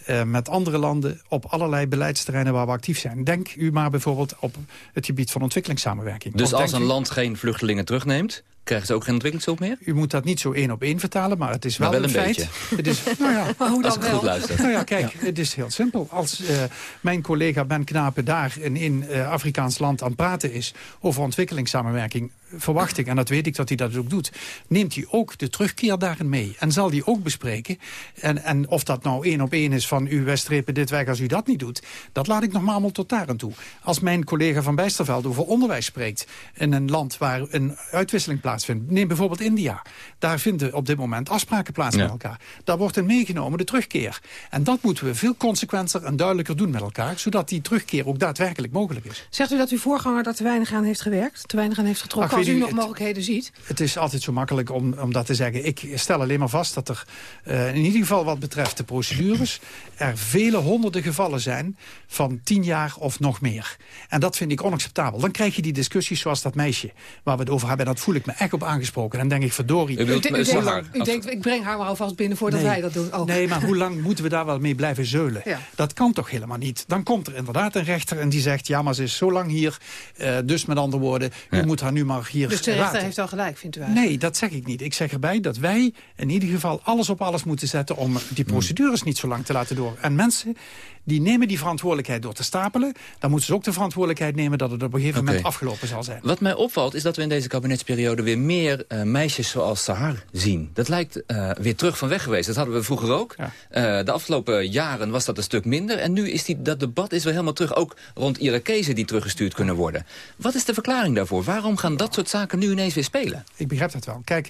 eh, met andere landen... op allerlei beleidsterreinen waar we actief zijn. Denk u maar bijvoorbeeld op het gebied van ontwikkelingssamenwerking. Dus als een land geen vluchtelingen terugneemt... krijgen ze ook geen ontwikkelingshulp meer? U moet dat niet zo één op één vertalen, maar het is wel, Maar wel een, een feit. Het is, nou ja, Maar hoe Als dan ik goed luister. Nou ja, kijk, het is heel simpel. Als eh, mijn collega Ben Knapen daar in een eh, Afrikaans land aan het praten is... over ontwikkelingssamenwerking, verwacht ik, en dat weet ik dat hij dat ook doet... neemt hij ook de terugkeer daarin mee. En zal die ook bespreken. En, en of dat nou één op één is van u, wij strepen dit weg als u dat niet doet... dat laat ik nog maar allemaal tot daar aan toe. Als mijn collega van Bijsterveld over onderwijs spreekt... in een land waar een uitwisseling plaatsvindt... neem bijvoorbeeld India. Daar vinden op dit moment afspraken plaats Ja. met elkaar. Daar wordt in meegenomen de terugkeer. En dat moeten we veel consequenter en duidelijker doen met elkaar... zodat die terugkeer ook daadwerkelijk mogelijk is. Zegt u dat uw voorganger daar te weinig aan heeft gewerkt? Te weinig aan heeft getrokken? Ach, als u u, nog het- mogelijkheden ziet? Het is altijd zo makkelijk om, om dat te zeggen. Ik stel alleen maar vast dat er eh, in ieder geval wat betreft de procedures... er vele honderden gevallen zijn van tien jaar of nog meer. En dat vind ik onacceptabel. Dan krijg je die discussies zoals dat meisje waar we het over hebben. En dat voel ik me echt op aangesproken. En dan denk ik, verdorie... U denkt, Sahar? u denkt, ik breng haar maar alvast binnen voordat Nee. wij dat doen. Oh. Nee, maar hoe lang moeten we daar wel mee blijven zeulen? Ja. Dat kan toch helemaal niet? Dan komt er inderdaad een rechter en die zegt... ja, maar ze is zo lang hier, eh, dus met andere woorden... u moet haar nu maar hier Dus de rechter heeft al gelijk, vindt u eigenlijk? Nee, dat zeg ik niet. Ik zeg erbij dat wij in ieder geval alles op alles moeten zetten... om Hmm. die procedures niet zo lang te laten door. En mensen die nemen die verantwoordelijkheid door te stapelen... dan moeten ze ook de verantwoordelijkheid nemen... dat het op een gegeven moment afgelopen zal zijn. Wat mij opvalt is dat we in deze kabinetsperiode weer meer eh, meisjes zoals Sahar zien. Dat lijkt eh, weer terug van weg geweest. Dat hadden we vroeger ook. Eh, de afgelopen jaren was dat een stuk minder. En nu is die, dat debat is weer helemaal terug. Ook rond Irakezen die teruggestuurd kunnen worden. Wat is de verklaring daarvoor? Waarom gaan dat soort zaken nu ineens weer spelen? Ik begrijp dat wel. Kijk,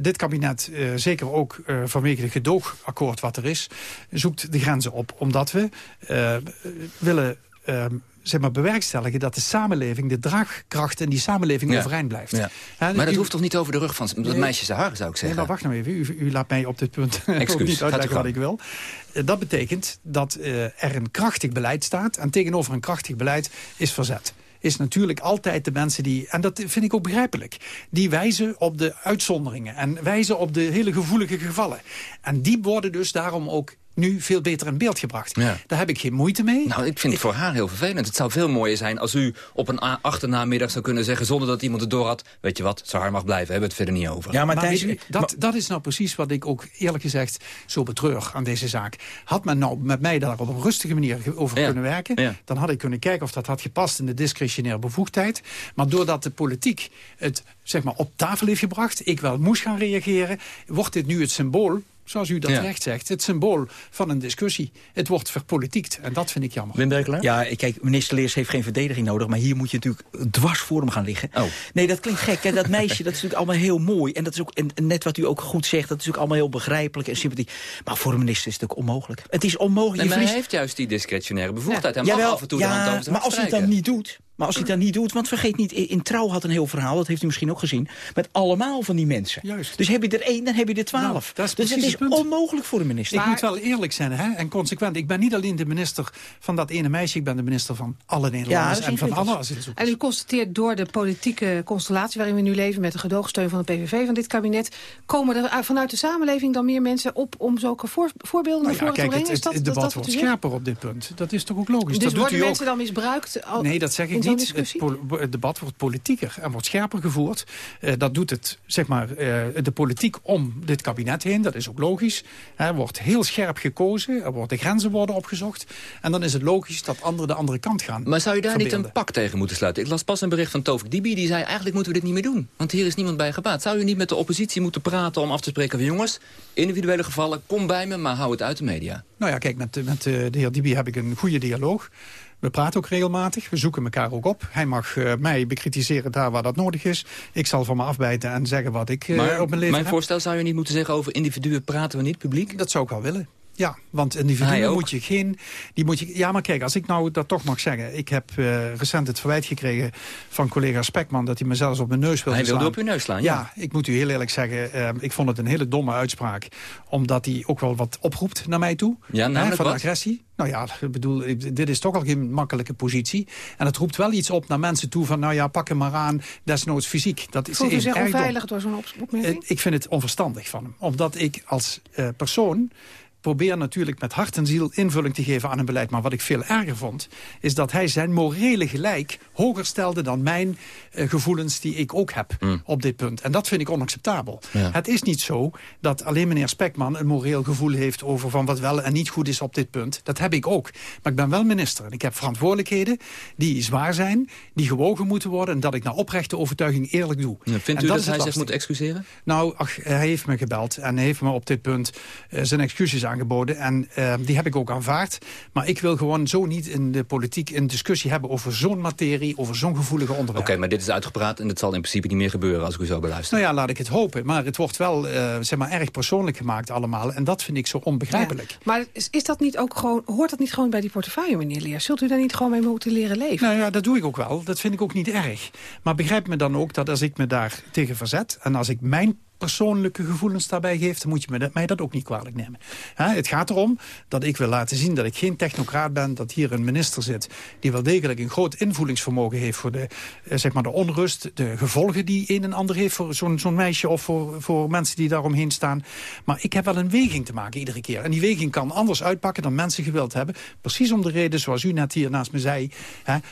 dit kabinet, zeker ook vanwege het gedoogakkoord wat er is... zoekt de grenzen op, omdat we willen... eh, zeg maar bewerkstelligen dat de samenleving, de draagkracht in die samenleving Ja. overeind blijft. Ja. Maar dat u- hoeft toch niet over de rug van dat Nee. meisje Sahar, zou ik Nee, zeggen? maar wacht nou even. U, u laat mij op dit punt ook niet uitleggen wat ik wil. Eh, Dat betekent dat eh, er een krachtig beleid staat. En tegenover een krachtig beleid is verzet. is natuurlijk altijd de mensen die... en dat vind ik ook begrijpelijk... die wijzen op de uitzonderingen en wijzen op de hele gevoelige gevallen. En die worden dus daarom ook nu veel beter in beeld gebracht. Daar heb ik geen moeite mee. Nou, ik vind het voor haar heel vervelend. Het zou veel mooier zijn als u op een achternamiddag zou kunnen zeggen... zonder dat iemand het door had, weet je wat, zo haar mag blijven, hebben we het verder niet over. Ja, maar, maar dat, dat is nou precies wat ik ook eerlijk gezegd zo betreur aan deze zaak. Had men nou met mij daar op een rustige manier over kunnen werken... dan had ik kunnen kijken of dat had gepast in de discretionaire bevoegdheid. Maar doordat de politiek het zeg maar, op tafel heeft gebracht... ik wel moest gaan reageren, wordt dit nu het symbool zoals u dat ja. terecht zegt, het symbool van een discussie. Het wordt verpolitiekt en dat vind ik jammer. Wim Ja, kijk, minister Leers heeft geen verdediging nodig... maar hier moet je natuurlijk dwars voor hem gaan liggen. Oh. Nee, dat klinkt gek. En dat meisje, dat is natuurlijk allemaal heel mooi. En dat is ook, en net wat u ook goed zegt, dat is ook allemaal heel begrijpelijk en sympathiek. Maar voor een minister is het ook onmogelijk. Het is onmogelijk. Nee, maar hij heeft juist die discretionaire bevoegdheid. Hij mag af en toe ja, de hand Maar als hij het dan niet doet, maar als hij dat niet doet, want vergeet niet, in Trouw had een heel verhaal, dat heeft u misschien ook gezien, met allemaal van die mensen. Juist. Dus heb je er één, dan heb je er twaalf. Nou, dus het is onmogelijk voor de minister. Ik moet wel eerlijk zijn hè, en consequent. Ik ben niet alleen de minister van dat ene meisje, ik ben de minister van alle Nederlanders ja, en van alle asielzoekers. En u constateert door de politieke constellatie waarin we nu leven, met de gedoogsteun van de PVV van dit kabinet, komen er vanuit de samenleving dan meer mensen op om zulke voor, voorbeelden naar nou voren te brengen? Het, het, het, debat wordt scherper op dit punt. Dat is toch ook logisch? Dus dat worden doet mensen dan misbruikt? Nee, dat zeg ik niet. Het, debat wordt politieker en wordt scherper gevoerd. Uh, dat doet het, zeg maar, uh, de politiek om dit kabinet heen. Dat is ook logisch. Er wordt heel scherp gekozen. Er worden grenzen worden opgezocht. En dan is het logisch dat anderen de andere kant gaan Maar zou je daar verbeelden. niet een pak tegen moeten sluiten? Ik las pas een bericht van Tovik Dibi. Die zei, eigenlijk moeten we dit niet meer doen. Want hier is niemand bij gebaat. Zou u niet met de oppositie moeten praten om af te spreken van... jongens, individuele gevallen, kom bij me, maar hou het uit de media. Nou ja, kijk, met, met de heer Dibi heb ik een goede dialoog. We praten ook regelmatig, we zoeken elkaar ook op. Hij mag uh, mij bekritiseren daar waar dat nodig is. Ik zal van me afbijten en zeggen wat ik uh, maar op mijn leven Mijn voorstel zou je niet moeten zeggen over individuen praten we niet publiek? Dat zou ik wel willen. Ja, want individuen moet je geen... Die moet je, ja, maar kijk, als ik nou dat toch mag zeggen... ik heb uh, recent het verwijt gekregen van collega Spekman... dat hij me zelfs op mijn neus wilde hij slaan. Hij wilde op uw neus slaan, ja. ja. ik moet u heel eerlijk zeggen... Uh, ik vond het een hele domme uitspraak. Omdat hij ook wel wat oproept naar mij toe. Ja, namelijk Van wat? agressie. Nou ja, ik bedoel, dit is toch al geen makkelijke positie. En het roept wel iets op naar mensen toe van... nou ja, pak hem maar aan, desnoods fysiek. Dat is Voelt u zich onveilig door zo'n opmerking? Ik vind het onverstandig van hem. Omdat ik als uh, persoon probeer natuurlijk met hart en ziel invulling te geven aan een beleid. Maar wat ik veel erger vond, is dat hij zijn morele gelijk hoger stelde dan mijn uh, gevoelens die ik ook heb mm. op dit punt. En dat vind ik onacceptabel. Ja. Het is niet zo dat alleen meneer Spekman een moreel gevoel heeft over van wat wel en niet goed is op dit punt. Dat heb ik ook. Maar ik ben wel minister en ik heb verantwoordelijkheden die zwaar zijn, die gewogen moeten worden en dat ik naar oprechte overtuiging eerlijk doe. Ja, vindt en u dat, dat hij zich moet excuseren? Nou, ach, hij heeft me gebeld en heeft me op dit punt uh, zijn excuses aangeboden aangeboden. En uh, die heb ik ook aanvaard. Maar ik wil gewoon zo niet in de politiek een discussie hebben over zo'n materie, over zo'n gevoelige onderwerp. Oké, okay, maar dit is uitgepraat en het zal in principe niet meer gebeuren als ik u zo beluister. Nou ja, laat ik het hopen. Maar het wordt wel uh, zeg maar, erg persoonlijk gemaakt allemaal. En dat vind ik zo onbegrijpelijk. Ja, maar is, is dat niet ook gewoon, hoort dat niet gewoon bij die portefeuille, meneer Leer? Zult u daar niet gewoon mee moeten leren leven? Nou ja, dat doe ik ook wel. Dat vind ik ook niet erg. Maar begrijp me dan ook dat als ik me daar tegen verzet... en als ik mijn persoonlijke gevoelens daarbij geeft... dan moet je mij dat ook niet kwalijk nemen. Het gaat erom dat ik wil laten zien dat ik geen technocraat ben... dat hier een minister zit die wel degelijk een groot invoelingsvermogen heeft... voor de, eh, zeg maar de onrust, de gevolgen die een en ander heeft... voor zo'n meisje of voor, voor mensen die daaromheen staan. Maar ik heb wel een weging te maken iedere keer. En die weging kan anders uitpakken dan mensen gewild hebben. Precies om de reden zoals u net hier naast me zei.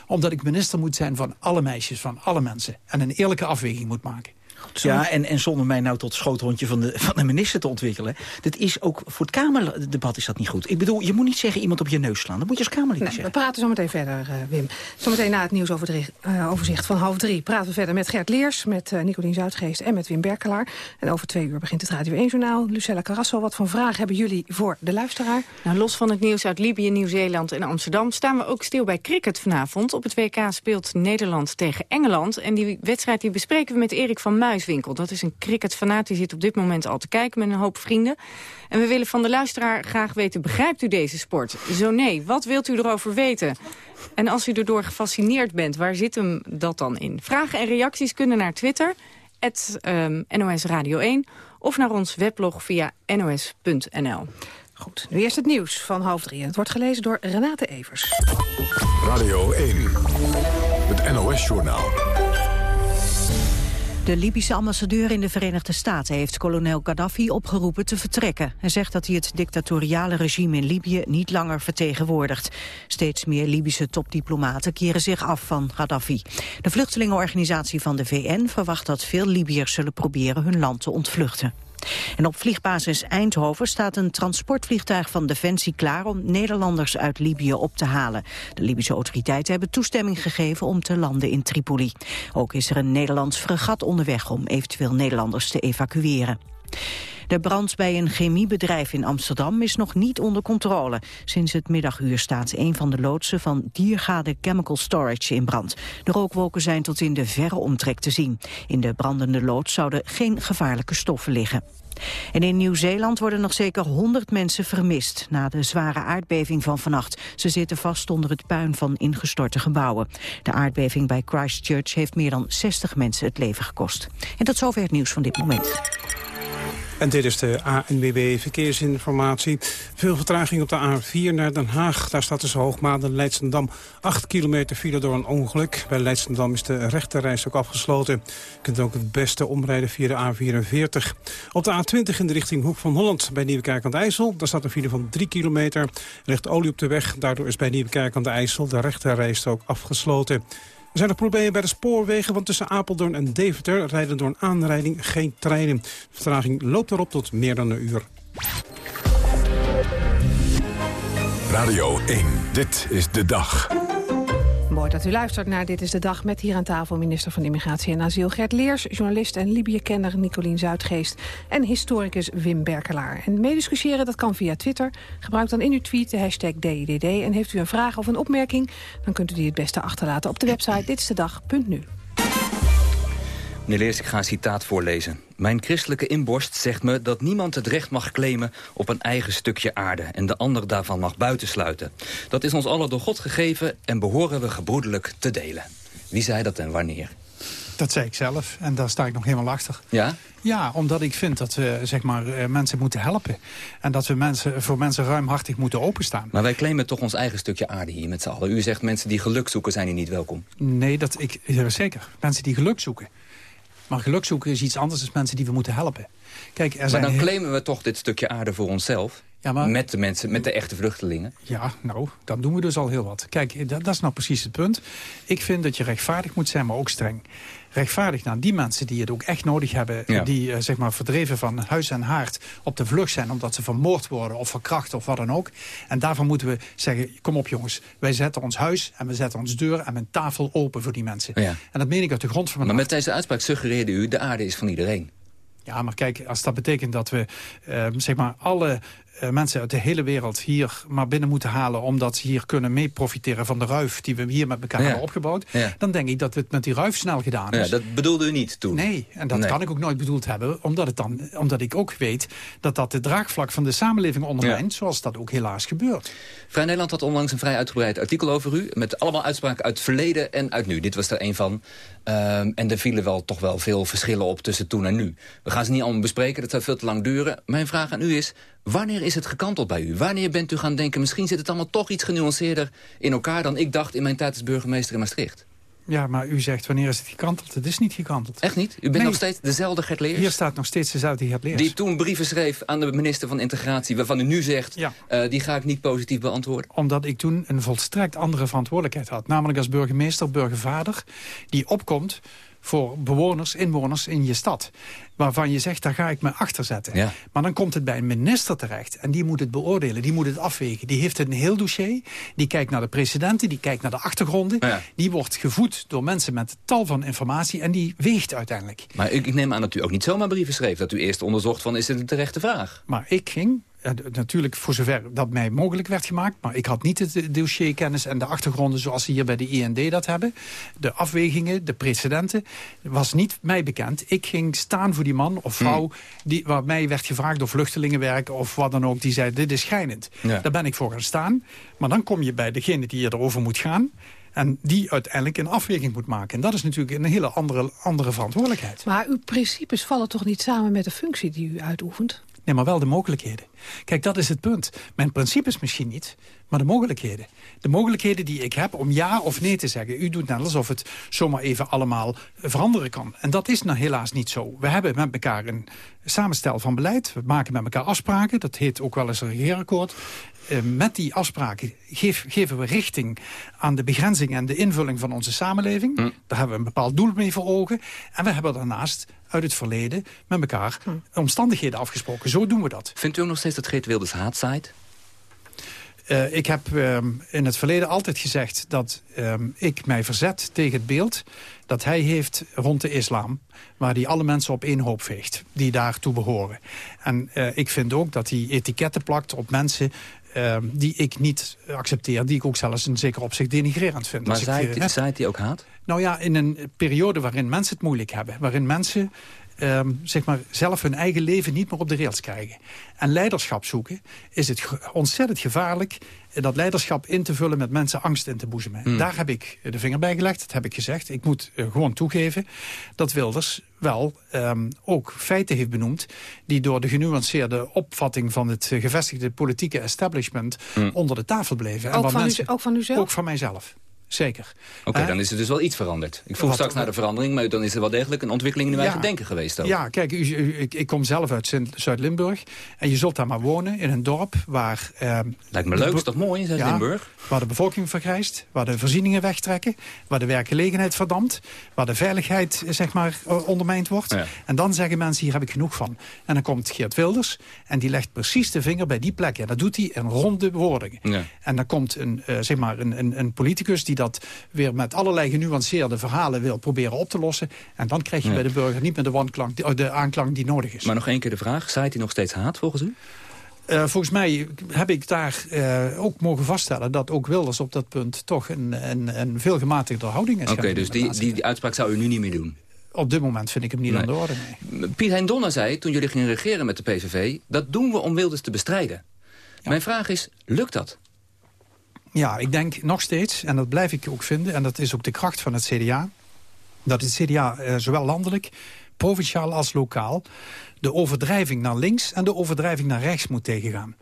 Omdat ik minister moet zijn van alle meisjes, van alle mensen. En een eerlijke afweging moet maken. Ja, en, en zonder mij nou tot schoothondje van de, van de minister te ontwikkelen. Dat is ook voor het Kamerdebat is dat niet goed. Ik bedoel, je moet niet zeggen iemand op je neus slaan. Dat moet je als Kamerlid nee, zeggen. We praten zo meteen verder, uh, Wim. Zometeen na het nieuwsoverzicht uh, van half drie praten we verder met Gert Leers, met uh, Nicolien Zuidgeest en met Wim Berkelaar. En over twee uur begint het Radio 1-journaal. Lucella Carrasso, wat voor vragen hebben jullie voor de luisteraar? Nou, los van het nieuws uit Libië, Nieuw-Zeeland en Amsterdam... staan we ook stil bij cricket vanavond. Op het WK speelt Nederland tegen Engeland. En die wedstrijd die bespreken we met Erik van Dat is een cricketfanaat, die zit op dit moment al te kijken met een hoop vrienden. En we willen van de luisteraar graag weten, begrijpt u deze sport? Zo nee, wat wilt u erover weten? En als u erdoor gefascineerd bent, waar zit hem dat dan in? Vragen en reacties kunnen naar Twitter, at, um, NOS Radio 1... of naar ons weblog via nos.nl. Goed, nu eerst het nieuws van half drie. Het wordt gelezen door Renate Evers. Radio 1, het NOS-journaal. De Libische ambassadeur in de Verenigde Staten heeft kolonel Gaddafi opgeroepen te vertrekken. Hij zegt dat hij het dictatoriale regime in Libië niet langer vertegenwoordigt. Steeds meer Libische topdiplomaten keren zich af van Gaddafi. De vluchtelingenorganisatie van de VN verwacht dat veel Libiërs zullen proberen hun land te ontvluchten. En op vliegbasis Eindhoven staat een transportvliegtuig van Defensie klaar om Nederlanders uit Libië op te halen. De Libische autoriteiten hebben toestemming gegeven om te landen in Tripoli. Ook is er een Nederlands fregat onderweg om eventueel Nederlanders te evacueren. De brand bij een chemiebedrijf in Amsterdam is nog niet onder controle. Sinds het middaguur staat een van de loodsen van Diergade Chemical Storage in brand. De rookwolken zijn tot in de verre omtrek te zien. In de brandende loods zouden geen gevaarlijke stoffen liggen. En in Nieuw-Zeeland worden nog zeker 100 mensen vermist na de zware aardbeving van vannacht. Ze zitten vast onder het puin van ingestorte gebouwen. De aardbeving bij Christchurch heeft meer dan 60 mensen het leven gekost. En tot zover het nieuws van dit moment. En dit is de ANWB Verkeersinformatie. Veel vertraging op de A4 naar Den Haag. Daar staat tussen Hoogmaat en Leidsendam 8 kilometer file door een ongeluk. Bij Leidsendam is de rechterreis ook afgesloten. Je kunt ook het beste omrijden via de A44. Op de A20 in de richting Hoek van Holland bij Nieuwekerk aan de IJssel. Daar staat een file van 3 kilometer. Er ligt olie op de weg. Daardoor is bij Nieuwekerk aan de IJssel de rechterreis ook afgesloten. Er zijn er problemen bij de spoorwegen, want tussen Apeldoorn en Deventer rijden door een aanrijding geen treinen. De vertraging loopt erop tot meer dan een uur. Radio 1, dit is de dag. Mooi dat u luistert naar Dit is de Dag met hier aan tafel minister van Immigratie en Asiel Gert Leers, journalist en Libië-kenner Nicolien Zuidgeest en historicus Wim Berkelaar. En meediscussiëren dat kan via Twitter. Gebruik dan in uw tweet de hashtag DIDD en heeft u een vraag of een opmerking, dan kunt u die het beste achterlaten op de website ditstedag.nu. Meneer Leers, ik ga een citaat voorlezen. Mijn christelijke inborst zegt me dat niemand het recht mag claimen op een eigen stukje aarde... en de ander daarvan mag buitensluiten. Dat is ons allen door God gegeven en behoren we gebroedelijk te delen. Wie zei dat en wanneer? Dat zei ik zelf en daar sta ik nog helemaal achter. Ja? Ja, omdat ik vind dat we zeg maar, eh, mensen moeten helpen. En dat we mensen, voor mensen ruimhartig moeten openstaan. Maar wij claimen toch ons eigen stukje aarde hier met z'n allen. U zegt mensen die geluk zoeken zijn hier niet welkom. Nee, dat ik, zeker. Mensen die geluk zoeken. Maar geluk zoeken is iets anders dan mensen die we moeten helpen. Kijk, er maar zijn dan heel- claimen we toch dit stukje aarde voor onszelf? Ja, maar- Met de mensen, met de echte vluchtelingen? Ja, nou, dan doen we dus al heel wat. Kijk, dat, dat is nou precies het punt. Ik vind dat je rechtvaardig moet zijn, maar ook streng. Rechtvaardig naar die mensen die het ook echt nodig hebben... Ja. die eh, zeg maar verdreven van huis en haard op de vlucht zijn... omdat ze vermoord worden of verkracht of wat dan ook. En daarvan moeten we zeggen, kom op jongens. Wij zetten ons huis en we zetten ons deur en mijn tafel open voor die mensen. Ja. En dat meen ik uit de grond van mijn Maar met deze uitspraak suggereerde u, de aarde is van iedereen. Ja, maar kijk, als dat betekent dat we eh, zeg maar alle eh, mensen uit de hele wereld hier maar binnen moeten halen... omdat ze hier kunnen mee profiteren van de ruif die we hier met elkaar Ja. hebben opgebouwd... Ja. dan denk ik dat we het met die ruif snel gedaan Ja, is. dat bedoelde u niet toen? Nee, en dat Nee. kan ik ook nooit bedoeld hebben, omdat, het dan, omdat ik ook weet... dat dat de draagvlak van de samenleving ondermijnt, zoals dat ook helaas gebeurt. Vrij Nederland had onlangs een vrij uitgebreid artikel over u... met allemaal uitspraken uit het verleden en uit nu. Dit was er een van. Ehm, en er vielen wel toch wel veel verschillen op tussen toen en nu. We gaan ze niet allemaal bespreken, dat zou veel te lang duren. Mijn vraag aan u is, wanneer is het gekanteld bij u? Wanneer bent u gaan denken, misschien zit het allemaal toch iets genuanceerder in elkaar... dan ik dacht in mijn tijd als burgemeester in Maastricht? Ja, maar u zegt, wanneer is het gekanteld? Het is niet gekanteld. Echt niet? U bent Nee. nog steeds dezelfde Gert Leers? Hier staat nog steeds dezelfde Gert Leers. Die toen brieven schreef aan de minister van Integratie... waarvan u nu zegt, eh, die ga ik niet positief beantwoorden. Omdat ik toen een volstrekt andere verantwoordelijkheid had. Namelijk als burgemeester, burgervader, die opkomt voor bewoners, inwoners in je stad. Waarvan je zegt, daar ga ik me achter zetten. Ja. Maar dan komt het bij een minister terecht. En die moet het beoordelen, die moet het afwegen. Die heeft een heel dossier. Die kijkt naar de precedenten, die kijkt naar de achtergronden. Die wordt gevoed door mensen met tal van informatie. En die weegt uiteindelijk. Maar ik, ik neem aan dat u ook niet zomaar brieven schreef. Dat u eerst onderzocht van, is dit een terechte vraag? Maar ik ging, natuurlijk voor zover dat mij mogelijk werd gemaakt... maar ik had niet het eh, dossierkennis en de achtergronden zoals ze hier bij de IND dat hebben. De afwegingen, de precedenten, was niet mij bekend. Ik ging staan voor die man of vrouw... Die, waar mij werd gevraagd door vluchtelingenwerk of wat dan ook... die zei, dit is schijnend. Ja. Daar ben ik voor gaan staan. Maar dan kom je bij degene die erover moet gaan... en die uiteindelijk een afweging moet maken. En dat is natuurlijk een hele andere, andere verantwoordelijkheid. Maar uw principes vallen toch niet samen met de functie die u uitoefent? Nee, maar wel de mogelijkheden. Kijk, dat is het punt. Mijn principes misschien niet, maar de mogelijkheden. De mogelijkheden die ik heb om ja of nee te zeggen. U doet net alsof het zomaar even allemaal veranderen kan. En dat is nou helaas niet zo. We hebben met elkaar een samenstel van beleid. We maken met elkaar afspraken. Dat heet ook wel eens een regeerakkoord. Uh, met die afspraken geef, geven we richting aan de begrenzing en de invulling van onze samenleving. Daar hebben we een bepaald doel mee voor ogen. En we hebben daarnaast uit het verleden met elkaar omstandigheden afgesproken. Zo doen we dat. Vindt u ook nog steeds dat Geert Wilders haatzaait? Uh, ik heb uh, in het verleden altijd gezegd dat uh, ik mij verzet tegen het beeld dat hij heeft rond de islam... waar hij alle mensen op één hoop veegt die daartoe behoren. En eh, ik vind ook dat hij etiketten plakt op mensen die ik niet accepteer... die ik ook zelfs in zeker opzicht denigrerend vind. Maar zaait hij ook haat? Nou ja, in een periode waarin mensen het moeilijk hebben. Waarin mensen um, zeg maar zelf hun eigen leven niet meer op de rails krijgen. En leiderschap zoeken is het ontzettend gevaarlijk... dat leiderschap in te vullen met mensen angst in te boezemen. Hmm. Daar heb ik de vinger bij gelegd, dat heb ik gezegd. Ik moet uh, gewoon toegeven dat Wilders wel um, ook feiten heeft benoemd... die door de genuanceerde opvatting van het uh, gevestigde politieke establishment... Hmm. onder de tafel bleven. Ook, en van, mensen, u, ook van uzelf? Ook van mijzelf. Zeker. Oké, okay, dan is er dus wel iets veranderd. Ik vroeg straks naar de verandering, maar dan is er wel degelijk een ontwikkeling in uw ja, eigen denken geweest. Ook. Ja, kijk, u, u, ik, ik, kom zelf uit Zuid-Limburg. En je zult daar maar wonen in een dorp waar... Eh, Lijkt me leuk, is toch mooi in Zuid-Limburg? Ja, waar de bevolking vergrijst, waar de voorzieningen wegtrekken... waar de werkgelegenheid verdampt, waar de veiligheid zeg maar, ondermijnd wordt. Ja. En dan zeggen mensen, hier heb ik genoeg van. En dan komt Geert Wilders en die legt precies de vinger bij die plek. En dat doet hij in ronde woorden. En dan komt een, uh, zeg maar een, een, een politicus die dat weer met allerlei genuanceerde verhalen wil proberen op te lossen. En dan krijg je ja. bij de burger niet meer de, wanklank, de aanklank die nodig is. Maar nog één keer de vraag, zaait hij nog steeds haat volgens u? Uh, volgens mij heb ik daar uh, ook mogen vaststellen... dat ook Wilders op dat punt toch een, een, een veel gematigde houding is. Oké, okay, dus die, die, die, uitspraak zou u nu niet meer doen? Op dit moment vind ik hem niet nee. aan de orde. Nee. Piet Hein Donner zei, toen jullie gingen regeren met de PVV... dat doen we om Wilders te bestrijden. Ja. Mijn vraag is, lukt dat? Ja, ik denk nog steeds, en dat blijf ik ook vinden... en dat is ook de kracht van het CDA... dat het CDA uh, zowel landelijk, provinciaal als lokaal... de overdrijving naar links en de overdrijving naar rechts moet tegengaan.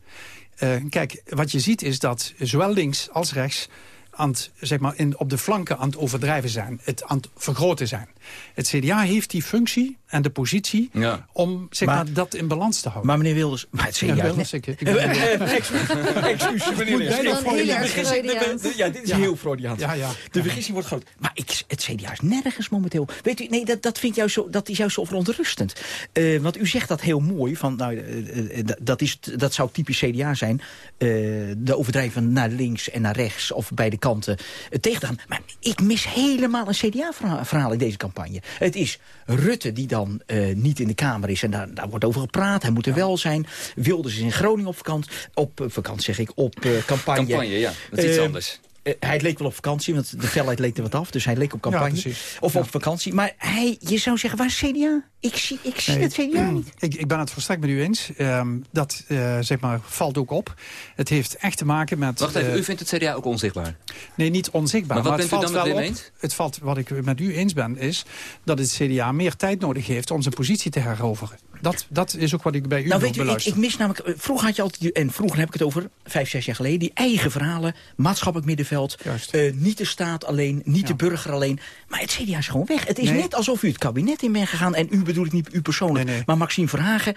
Uh, kijk, wat je ziet is dat zowel links als rechts aan zeg maar, in, op de flanken aan het overdrijven zijn. Het aan het vergroten zijn. Het CDA heeft die functie en de positie ja. om zeg maar, maar, dat in balans te houden. Maar meneer Wilders... Maar het CDA... Ja, Wilders, ik, ik Excuus, meneer Wilders. Ja, dit is heel Freudiaans. Ja, ja. De vergissing wordt groot. Maar ik, het CDA is nergens momenteel. Weet u, nee, dat, dat vind ik juist zo, dat is juist zo verontrustend. Uh, want u zegt dat heel mooi. Van, nou, uh, uh, dat, is, dat zou typisch CDA zijn. de overdrijven naar links en naar rechts. Of beide kanten tegenaan. Maar ik mis helemaal een CDA-verhaal in deze campagne. Het is Rutte die dan uh, niet in de Kamer is. En daar, daar wordt over gepraat. Hij moet er wel zijn. Wilders is in Groningen op vakantie. Op uh, vakantie zeg ik, op uh, campagne. Campagne, ja. Dat is iets anders. Uh, hij leek wel op vakantie, want de felheid leek er wat af. Dus hij leek op campagne. Ja, of ja. op vakantie. Maar hij, je zou zeggen, waar is CDA? Ik zie, ik zie nee, het CDA niet. Ik, ik ben het volstrekt met u eens. Um, dat uh, zeg maar, valt ook op. Het heeft echt te maken met... Wacht even, uh, u vindt het CDA ook onzichtbaar? Nee, niet onzichtbaar. Maar wat maar bent het u dan met wem eens? Het valt, wat ik met u eens ben, is dat het CDA meer tijd nodig heeft... om zijn positie te heroveren. Dat, dat is ook wat ik bij u nou, weet u, ik, ik, mis namelijk... Vroeger had je altijd... En vroeger heb ik het over vijf, zes jaar geleden... die eigen verhalen, maatschappelijk middenveld... Uh, niet de staat alleen, niet ja. de burger alleen. Maar het CDA is gewoon weg. Het is nee. net alsof u het kabinet in bent gegaan... en u bedoel ik niet u persoonlijk, nee, nee. maar Maxime Verhagen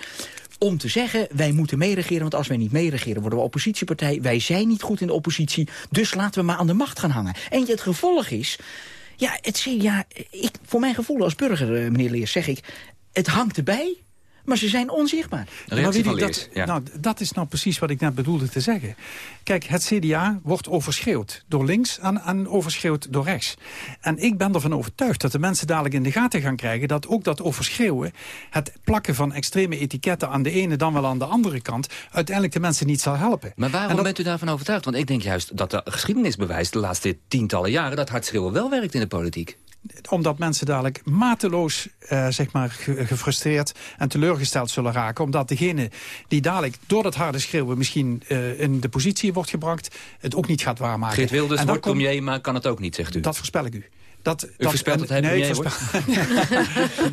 om te zeggen, wij moeten meeregeren... want als wij niet meeregeren worden we oppositiepartij. Wij zijn niet goed in de oppositie, dus laten we maar aan de macht gaan hangen. En het gevolg is... Ja, het CDA, ik, voor mijn gevoel als burger, meneer Leers, zeg ik... het hangt erbij, maar ze zijn onzichtbaar. Maar weet dat, ja. nou, dat is nou precies wat ik net bedoelde te zeggen. Kijk, het CDA wordt overschreeuwd door links en, en overschreeuwd door rechts. En ik ben ervan overtuigd dat de mensen dadelijk in de gaten gaan krijgen... dat ook dat overschreeuwen, het plakken van extreme etiketten... aan de ene dan wel aan de andere kant... uiteindelijk de mensen niet zal helpen. Maar waarom dat... bent u daarvan overtuigd? Want ik denk juist dat de geschiedenis bewijst... de laatste tientallen jaren dat hard schreeuwen wel werkt in de politiek omdat mensen dadelijk mateloos uh, zeg maar, ge gefrustreerd en teleurgesteld zullen raken. Omdat degene die dadelijk door dat harde schreeuwen misschien uh, in de positie wordt gebracht... het ook niet gaat waarmaken. Geert Wilders wordt premier, maar kan het ook niet, zegt u. Dat voorspel ik u. Dat, U voorspelt dat hij nee, premier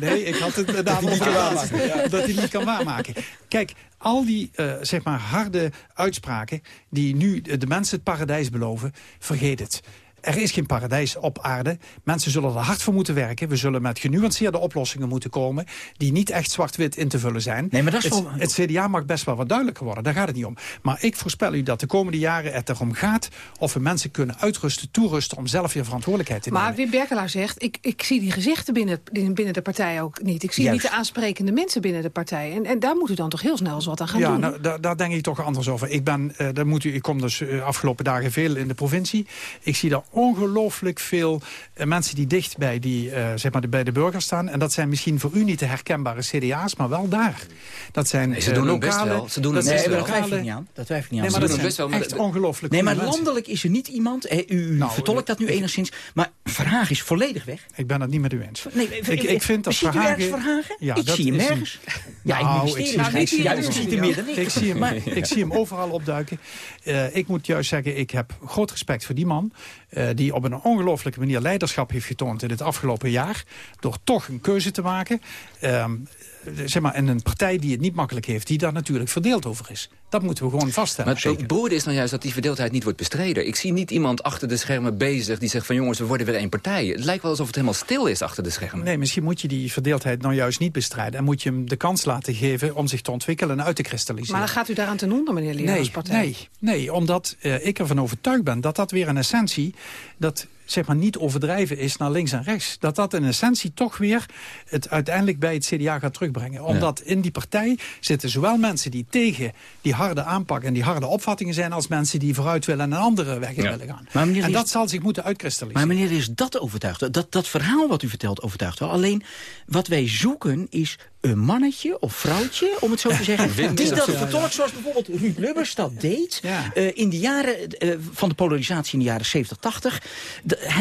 nee, ik had het inderdaad niet kan waarmaken. Dat hij niet kan waarmaken. Kijk, al die eh, zeg maar harde uitspraken die nu de mensen het paradijs beloven, vergeet het. Er is geen paradijs op aarde. Mensen zullen er hard voor moeten werken. We zullen met genuanceerde oplossingen moeten komen... die niet echt zwart-wit in te vullen zijn. Nee, maar dat is het, wel- het CDA mag best wel wat duidelijker worden. Daar gaat het niet om. Maar ik voorspel u dat de komende jaren het erom gaat... of we mensen kunnen uitrusten, toerusten... om zelf weer verantwoordelijkheid te nemen. Maar Wim Berkelaar zegt, ik, ik zie die gezichten binnen, binnen de partij ook niet. Ik zie Juist. niet de aansprekende mensen binnen de partij. En, en daar moet u dan toch heel snel eens wat aan gaan ja, doen. nou, daar, daar denk ik toch anders over. Ik, ben, eh, daar moet u, ik kom dus eh, afgelopen dagen veel in de provincie. Ik zie daar ongelooflijk veel eh, mensen die dicht bij, die, eh, zeg maar de, bij de burgers staan. En dat zijn misschien voor u niet de herkenbare CDA's, maar wel daar. Dat zijn Nee, ze eh, doen het best wel. Ze doen het best zijn wel. dat twijfel ik niet aan. Dat twijfel ik niet Nee, aan. maar Ze dat echt best wel, maar- ongelooflijk Nee, maar landelijk is er niet iemand... u Nou, vertolkt dat nu enigszins, maar Verhagen is volledig weg. Ik ben het niet met u eens. Nee, ik, ik vind dat Verhagen... Verhagen? Ja, ik dat zie hem nergens. Ja, ik zie, niet hier, ja, ik ziet zie meer hem- ik. zie hem, Maar- ik zie hem overal opduiken. Ik moet juist zeggen, ik heb groot respect voor die man... eh, die op een ongelooflijke manier leiderschap heeft getoond in het afgelopen jaar... door toch een keuze te maken... Ehm, zeg maar, en een partij die het niet makkelijk heeft... die daar natuurlijk verdeeld over is. Dat moeten we gewoon vaststellen. Maar het beroerde is nou juist dat die verdeeldheid niet wordt bestreden. Ik zie niet iemand achter de schermen bezig die zegt van jongens, we worden weer één partij. Het lijkt wel alsof het helemaal stil is achter de schermen. Nee, misschien moet je die verdeeldheid nou juist niet bestrijden... en moet je hem de kans laten geven om zich te ontwikkelen en uit te kristalliseren. Maar dan gaat u daaraan ten onder, meneer Leer, Nee, als partij. nee, nee, omdat eh, ik ervan overtuigd ben dat dat weer een essentie... dat zeg maar niet overdrijven is naar links en rechts. Dat dat in essentie toch weer het uiteindelijk bij het CDA gaat terugbrengen. Omdat in die partij zitten zowel mensen die tegen die harde aanpak... en die harde opvattingen zijn... als mensen die vooruit willen en een andere weg Ja. willen gaan. Maar en dat zal zich moeten uitkristalliseren. Maar meneer is dat overtuigd. Dat, dat verhaal wat u vertelt overtuigt wel. Alleen wat wij zoeken is een mannetje of vrouwtje, om het zo te zeggen... Die is dat vertolkt zoals bijvoorbeeld Ruud Lubbers dat deed... Ja. eh, in de jaren eh, van de polarisatie in de jaren 70, 80.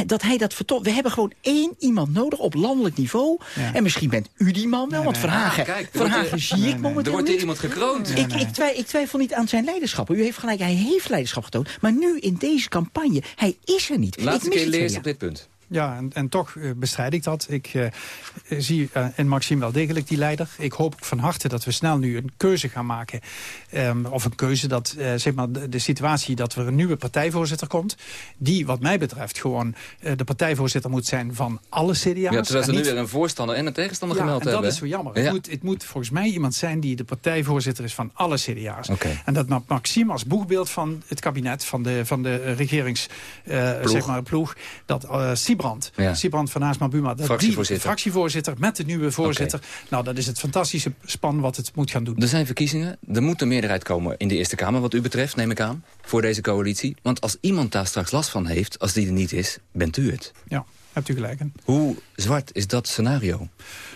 Dat hij, dat vertolkt. We hebben gewoon één iemand nodig op landelijk niveau. Ja. En misschien bent u die man wel, want Verhagen, kijk, er Verhagen zie Nee, ik momenteel Er wordt hier iemand gekroond. Ik, ik, twij- ik twijfel niet aan zijn leiderschap. U heeft gelijk, hij heeft leiderschap getoond. Maar nu in deze campagne, hij is er niet. Laatste ik mis keer CDA. op dit punt. Ja, en, en toch eh, bestrijd ik dat. Ik eh, zie eh, in Maxime wel degelijk die leider. Ik hoop van harte dat we snel nu een keuze gaan maken. Ehm, of een keuze dat, zeg maar, de, de situatie dat er een nieuwe partijvoorzitter komt. Die, wat mij betreft, gewoon de partijvoorzitter moet zijn van alle CDA's. Ja, terwijl ze nu niet- weer een voorstander en een tegenstander ja, gemeld en dat hebben. is zo jammer. Ja. Het, moet, het moet volgens mij iemand zijn die de partijvoorzitter is van alle CDA's. En dat Ma- Maxime als boegbeeld van het kabinet, van de, van de regerings, Ploeg. zeg maar, ploeg, dat Siebrand, Ja. Siebrand van Haasma Buma, dat die, de Fractievoorzitter. fractievoorzitter met de nieuwe voorzitter. Nou, dat is het fantastische span wat het moet gaan doen. Er zijn verkiezingen. Er moet een meerderheid komen in de Eerste Kamer, wat u betreft, neem ik aan, voor deze coalitie. Want als iemand daar straks last van heeft, als die er niet is, bent u het. Ja, hebt u gelijk in. Hoe zwart is dat scenario?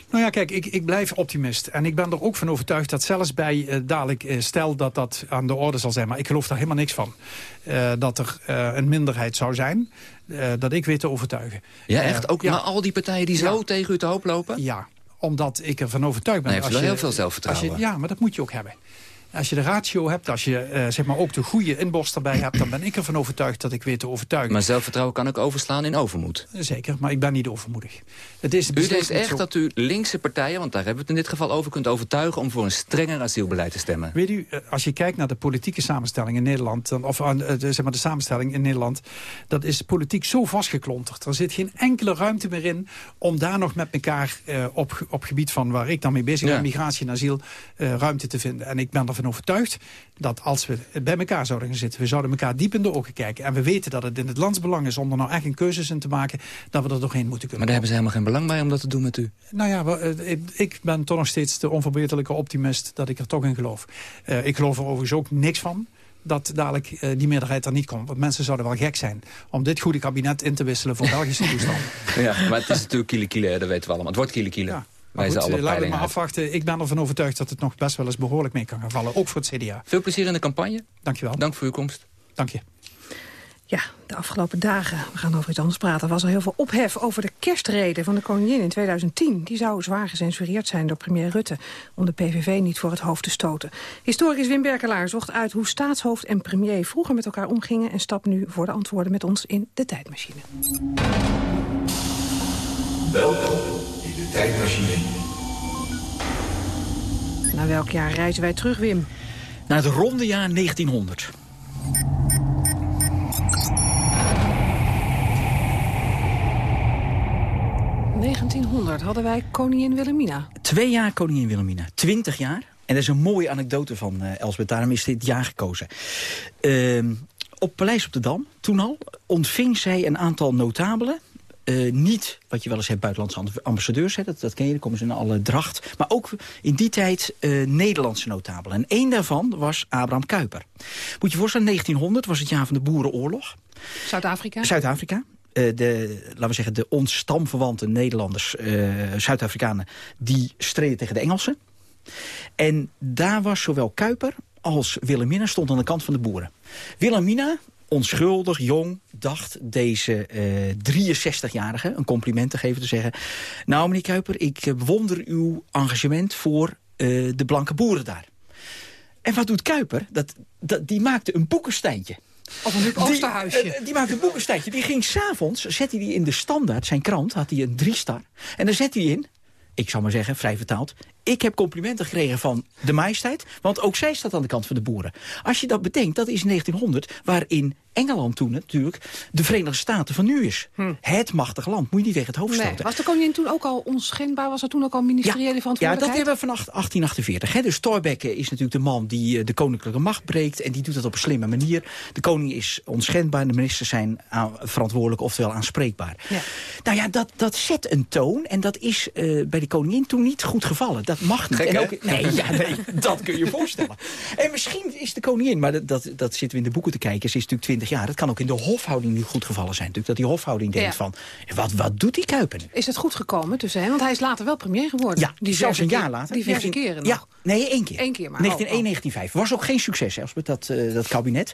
Nou ja, kijk, ik, ik blijf optimist. En ik ben er ook van overtuigd dat zelfs bij eh, dadelijk, eh, stel dat dat aan de orde zal zijn... maar ik geloof daar helemaal niks van, eh, dat er een minderheid zou zijn... eh, dat ik weet te overtuigen. Ja, Eh, echt? Ook ja. na al die partijen die zo Ja. tegen u te hoop lopen? Ja, omdat ik ervan overtuigd ben. Nee, u als wel je- heel veel zelfvertrouwen. als je- ja, maar dat moet je ook hebben. Als je de ratio hebt, als je eh, zeg maar ook de goede inborst erbij hebt... dan ben ik ervan overtuigd dat ik weet te overtuigen. Maar zelfvertrouwen kan ook overslaan in overmoed. Zeker, maar ik ben niet overmoedig. Het is U denkt echt zo- dat u linkse partijen, want daar hebben we het in dit geval over, kunt overtuigen om voor een strenger asielbeleid te stemmen? Weet u, eh, als je kijkt naar de politieke samenstelling in Nederland... Dan, of aan, eh, de, zeg maar de samenstelling in Nederland... dat is politiek zo vastgeklonterd. Er zit geen enkele ruimte meer in... om daar nog met elkaar op, op gebied van waar ik dan mee bezig ben... Ja. migratie en asiel, ruimte te vinden. En ik ben ervan overtuigd dat als we bij elkaar zouden gaan zitten... we zouden elkaar diep in de ogen kijken... en we weten dat het in het landsbelang is om er nou echt een keuzes in te maken... dat we er doorheen moeten kunnen Maar daar hebben ze helemaal geen belang bij om dat te doen met u. nou ja, eh, ik- ben toch nog steeds de onverbeterlijke optimist dat ik er toch in geloof. Eh, ik geloof er overigens ook niks van dat dadelijk eh, die meerderheid er niet komt. Want mensen zouden wel gek zijn om dit goede kabinet in te wisselen voor Belgische toestanden. Ja, maar het is natuurlijk kiele kiele, dat weten we allemaal. Het wordt kiele kiele. Ja. Wij Maar goed, alle eh, laten we peilingen maar uit. afwachten. Ik ben ervan overtuigd dat het nog best wel eens behoorlijk mee kan gaan vallen. Ook voor het CDA. Veel plezier in de campagne. Dankjewel. Dank voor uw komst. Dank je. Ja, de afgelopen dagen, we gaan over iets anders praten... was er heel veel ophef over de kerstrede van de koningin in 2010. Die zou zwaar gecensureerd zijn door premier Rutte... om de PVV niet voor het hoofd te stoten. Historisch Wim Berkelaar zocht uit hoe staatshoofd en premier... vroeger met elkaar omgingen en stapt nu voor de antwoorden met ons in de tijdmachine. Welkom tijdmachine. Naar welk jaar reizen wij terug, Wim? Naar het ronde jaar 1900. ...1900 hadden wij koningin Wilhelmina. Twee jaar koningin Wilhelmina. Twintig jaar. En dat is een mooie anekdote van uh, Elsbeth. Daarom is dit jaar gekozen. Uh, op Paleis op de Dam, toen al, ontving zij een aantal notabelen. Uh, niet wat je wel eens hebt buitenlandse ambassadeurs, hè, dat, dat ken je, dan komen ze in alle dracht. Maar ook in die tijd uh, Nederlandse notabelen. En één daarvan was Abraham Kuyper. Moet je voorstellen, 1900 was het jaar van de Boerenoorlog. Zuid-Afrika? Zuid-Afrika. Uh, de, laten we zeggen, de ons stamverwante Nederlanders, Zuid-Afrikanen... die streden tegen de Engelsen. En daar was zowel Kuiper als Wilhelmina stond aan de kant van de boeren. Wilhelmina, onschuldig, jong, dacht deze uh, 63-jarige een compliment te geven. Te zeggen, nou meneer Kuiper, ik bewonder uw engagement voor uh, de blanke boeren daar. En wat doet Kuiper? Dat, dat, die maakte een boekensteintje. Of een Oosterhuisje. Die, uh, die maakte een boekensteintje. Die ging s'avonds, zette hij in de standaard, zijn krant, had hij een drie-star. En daar zette hij in, ik zou maar zeggen, vrij vertaald... ik heb complimenten gekregen van de majesteit... want ook zij staat aan de kant van de boeren. Als je dat bedenkt, dat is 1900... waarin Engeland toen natuurlijk de Verenigde Staten van nu is. Hm. Het machtige land, moet je niet tegen het hoofd stoten. Nee. Was de koningin toen ook al onschendbaar? Was er toen ook al ministeriële ja, verantwoordelijkheid? Ja, dat hebben we vanaf 1848. Hè. Dus Thorbecke is natuurlijk de man die de koninklijke macht breekt... en die doet dat op een slimme manier. De koning is onschendbaar en de ministers zijn verantwoordelijk... oftewel aanspreekbaar. Ja. Nou ja, dat, dat zet een toon en dat is uh, bij de koningin toen niet goed gevallen. Dat mag niet. Gek, en ook, nee, ja, nee, dat kun je voorstellen. En misschien is de koningin, maar dat, dat, dat zitten we in de boeken te kijken... ze is natuurlijk 20 jaar. Dat kan ook in de hofhouding niet goed gevallen zijn. Natuurlijk dat die hofhouding denkt ja. van, wat, wat doet die Kuiper nu? Is het goed gekomen tussen hen? Want hij is later wel premier geworden. Ja, die zelfs een jaar later. Diverse 19, keren Ja, nee, één keer. Eén keer maar. 1901, 1905. Was ook geen succes zelfs met dat, uh, dat kabinet.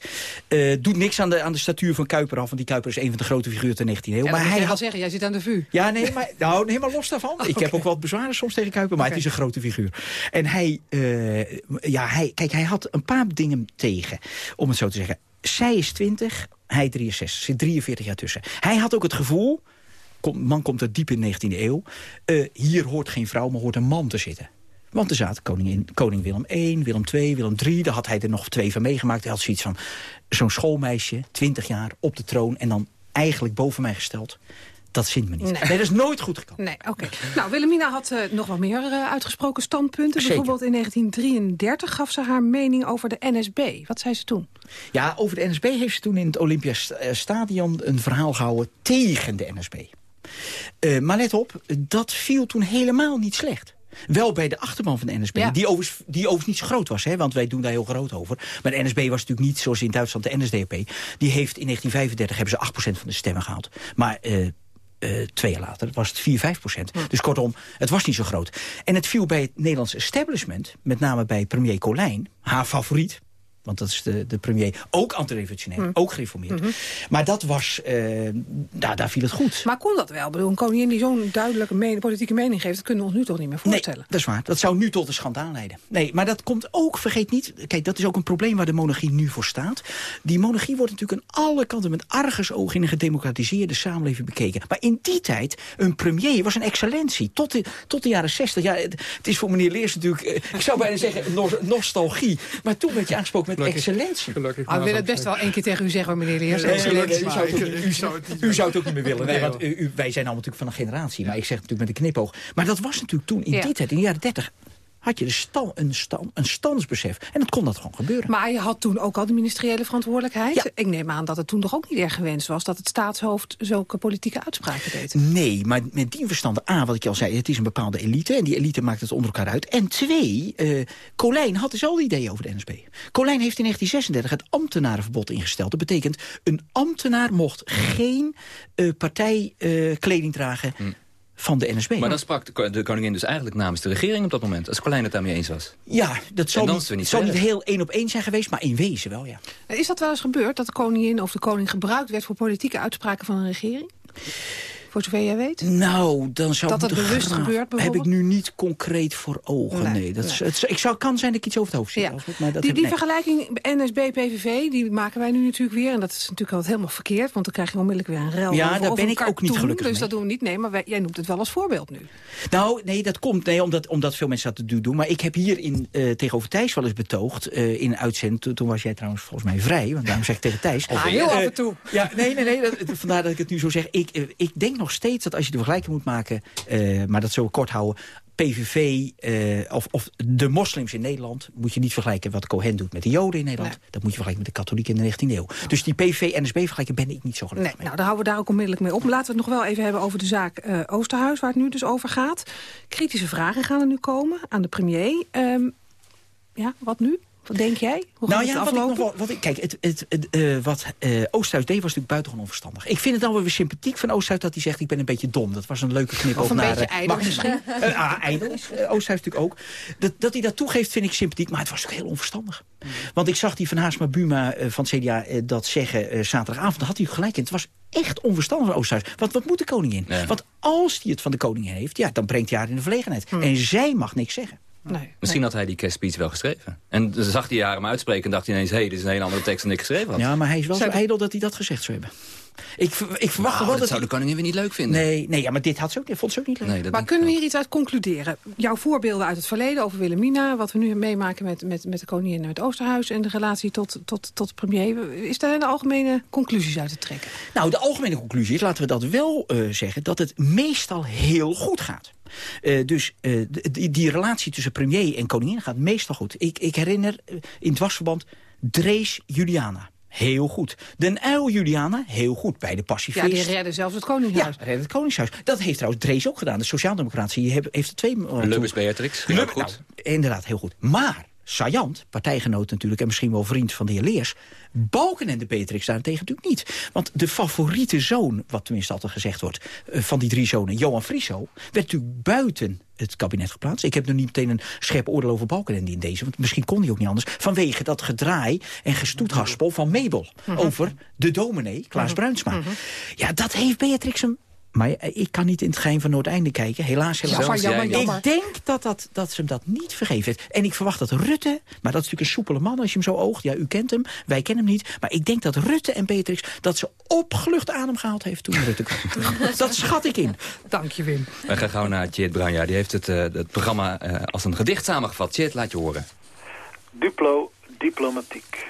Uh, doet niks aan de, aan de statuur van Kuiper af. Want die Kuiper is een van de grote figuren der 19e eeuw. Ja, maar hij had zeggen, jij zit aan de VU. Ja, nee, maar nou, helemaal los daarvan. Ik okay. heb ook wat bezwaren soms tegen Kuiper, maar okay. het is een grote figuur. En hij, uh, ja, hij, kijk, hij had een paar dingen tegen, om het zo te zeggen. Zij is 20, hij 63, zit 43 jaar tussen. Hij had ook het gevoel, kom, man komt er diep in de 19e eeuw... Uh, hier hoort geen vrouw, maar hoort een man te zitten. Want er zaten koningin, koning Willem I, Willem II, Willem III... daar had hij er nog twee van meegemaakt. Hij had zoiets van zo'n schoolmeisje, 20 jaar, op de troon... en dan eigenlijk boven mij gesteld dat zint me niet. Nee. nee, dat is nooit goed gekomen. Nee, oké. Okay. Nou, Wilhelmina had uh, nog wel meer uh, uitgesproken standpunten. Zeker. Bijvoorbeeld in 1933 gaf ze haar mening over de NSB. Wat zei ze toen? Ja, over de NSB heeft ze toen in het Olympiastadion een verhaal gehouden tegen de NSB. Uh, maar let op, dat viel toen helemaal niet slecht. Wel bij de achterban van de NSB, ja. die, overigens, die overigens niet zo groot was. Hè, want wij doen daar heel groot over. Maar de NSB was natuurlijk niet zoals in Duitsland de NSDAP. Die heeft in 1935 hebben ze 8% van de stemmen gehaald. Maar uh, uh, twee jaar later was het 4, 5 procent. Ja. Dus kortom, het was niet zo groot. En het viel bij het Nederlandse establishment, met name bij premier Colijn, haar favoriet... Want dat is de, de premier. Ook antirevolutionair, mm. ook gereformeerd. Mm -hmm. Maar dat was, uh, nou, daar viel het goed. Maar kon dat wel? Ik bedoel, een koningin die zo'n duidelijke men politieke mening geeft... dat kunnen we ons nu toch niet meer voorstellen? Nee, dat is waar. Dat zou nu tot een schandaal leiden. Nee, maar dat komt ook, vergeet niet... Kijk, dat is ook een probleem waar de monarchie nu voor staat. Die monarchie wordt natuurlijk aan alle kanten... met argusogen in een gedemocratiseerde samenleving bekeken. Maar in die tijd, een premier was een excellentie. Tot de, tot de jaren 60. Ja, het, het is voor meneer Leers natuurlijk... Uh, ik zou bijna zeggen no nostalgie. Maar toen werd je aangesproken met Gelukkig. excellentie. Gelukkig ah, ik wil het best wel één keer tegen u zeggen, meneer Leers. Nee, nee, nee, nee, u, zou het ook, u, u, zou het, u zou het ook niet meer willen. Nee, want u, wij zijn allemaal natuurlijk van een generatie. Maar ik zeg het natuurlijk met een knipoog. Maar dat was natuurlijk toen, in ja. die tijd, in de jaren 30 had je de een, stand, een standsbesef. En dat kon dat gewoon gebeuren. Maar je had toen ook al de ministeriële verantwoordelijkheid. Ja. Ik neem aan dat het toen toch ook niet erg gewenst was... dat het staatshoofd zulke politieke uitspraken deed. Nee, maar met die verstanden... A, wat ik al zei, het is een bepaalde elite... en die elite maakt het onder elkaar uit. En twee, uh, Colijn had dus al ideeën over de NSB. Colijn heeft in 1936 het ambtenarenverbod ingesteld. Dat betekent, een ambtenaar mocht geen uh, partijkleding uh, dragen... Hm van de NSB. Maar dan sprak de, de, koningin dus eigenlijk namens de regering op dat moment... als Colijn het daarmee eens was. Ja, dat zal niet, niet, zal niet heel één op één zijn geweest, maar in wezen wel, ja. Is dat wel eens gebeurd, dat de koningin of de koning gebruikt werd... voor politieke uitspraken van een regering? Voor zover jij weet? Nou, dan zou Dat het bewust graag- gebeurt Heb ik nu niet concreet voor ogen, nee. Nee, dat is, het, ik zou, kan zijn dat ik iets over het hoofd zie. Ja. Maar dat Die, die vergelijking NSB-PVV, die maken wij nu natuurlijk weer. En dat is natuurlijk altijd helemaal verkeerd, want dan krijg je onmiddellijk weer een rel. Ja, daar ben ik ook niet gelukkig Dus mee. dat doen we niet. Nee, maar wij- jij noemt het wel als voorbeeld nu. Nou, nee, dat komt nee, omdat, omdat veel mensen dat doen. Maar ik heb hier in, eh, tegenover Thijs wel eens betoogd... eh, in een uitzending, toen, toen was jij trouwens volgens mij vrij... want daarom zeg ik tegen Thijs... Ah, heel Eh, af en toe. Ja, nee, nee, nee, dat, vandaar dat ik het nu zo zeg. Ik, ik denk nog steeds dat als je de vergelijking moet maken... eh, maar dat zullen we kort houden... PVV eh, of, of de moslims in Nederland... moet je niet vergelijken wat Cohen doet met de joden in Nederland. Dat moet je vergelijken met de katholieken in de 19e eeuw. Dus die PVV-NSB-vergelijking ben ik niet zo gelukkig Nee, nou, daar houden we daar ook onmiddellijk mee op. Laten we het nog wel even hebben over de zaak eh, Oosterhuis... waar het nu dus over gaat. Kritische vragen gaan er nu komen aan de premier. Ehm, ja, wat nu? Wat denk jij? Hoe gaat nou het ja, wat ik aflopen? nog wel, wat ik, kijk, het, het, het, eh, wat eh Oosthuis deed was natuurlijk buitengewoon onverstandig. Ik vind het dan wel weer sympathiek van Oosthuis dat hij zegt... ik ben een beetje dom. Dat was een leuke knip Of ook een naar... beetje ijdel Magnus. misschien. Ah, ijdel is Oosthuis natuurlijk ook. Dat, dat hij dat toegeeft vind ik sympathiek, maar het was natuurlijk heel onverstandig. Want ik zag die van Haasma Buma eh, van het CDA dat zeggen eh, zaterdagavond. Daar had hij gelijk in. Het was echt onverstandig van Oosthuis. Want wat moet de koningin? Want als hij het van de koningin heeft, ja, dan brengt hij haar in de verlegenheid. En zij mag niks zeggen. Nee. Misschien had hij die kerstspeech wel geschreven. En dan zag hij haar hem uitspreken en dacht hij ineens... hé, hey, dit is een hele andere tekst dan ik geschreven had. Ja, maar hij is wel zo ijdel dat hij dat gezegd zou hebben. Ik, ik verwacht Nou, wel dat dat zou de koningin weer niet leuk vinden. Nee, nee ja, maar dit had ze ook, niet- vond ze ook niet leuk. Nee, Maar kunnen we hier iets uit concluderen? Jouw voorbeelden uit het verleden over Wilhelmina... wat we nu meemaken met, met, met de koningin en het Oosterhuis... en de relatie tot, tot, tot de premier. Is daar een algemene conclusies uit te trekken? Nou, de algemene conclusie is, laten we dat wel eh, zeggen... dat het meestal heel goed gaat. Eh, dus eh, die, die relatie tussen premier en koningin gaat meestal goed. Ik, ik herinner in het wasverband Drees Juliana. Heel goed. Den Uil Juliana, heel goed. Bij de Ja, pacifist. die redden zelfs het Koningshuis. Ja, redden het Koningshuis. Dat heeft trouwens Drees ook gedaan. De Sociaaldemocratie heeft, heeft er twee... uh, Lubbers Beatrix, Lubbers- goed. nou, inderdaad, heel goed. Maar Sajant, partijgenoot natuurlijk... en misschien wel vriend van de heer Leers... Balkenende Beatrix daarentegen natuurlijk niet. Want de favoriete zoon, wat tenminste altijd gezegd wordt... eh, van die drie zonen, Johan Frieso... werd natuurlijk buiten het kabinet geplaatst. Ik heb nu niet meteen een scherp oordeel over Balkenende in deze... want misschien kon hij ook niet anders... vanwege dat gedraai en gestoethaspel van Mabel... over de dominee, Klaas Bruinsma. Ja, dat heeft Beatrix hem... Maar ik kan niet in het geheim van Noordeinde kijken. Helaas, helaas. Jammer, jammer, jammer. Ik denk dat, dat, dat ze hem dat niet vergeven heeft. En ik verwacht dat Rutte, maar dat is natuurlijk een soepele man als je hem zo oogt. Ja, u kent hem, wij kennen hem niet. Maar ik denk dat Rutte en Beatrix dat ze opgelucht adem gehaald heeft toen Rutte kwam. dat schat ik in. Dank je, Wim. We gaan gauw naar Tjeerd Bruinja. Die heeft het, eh, het programma eh, als een gedicht samengevat. Tjeerd, laat je horen. Duplo diplomatiek.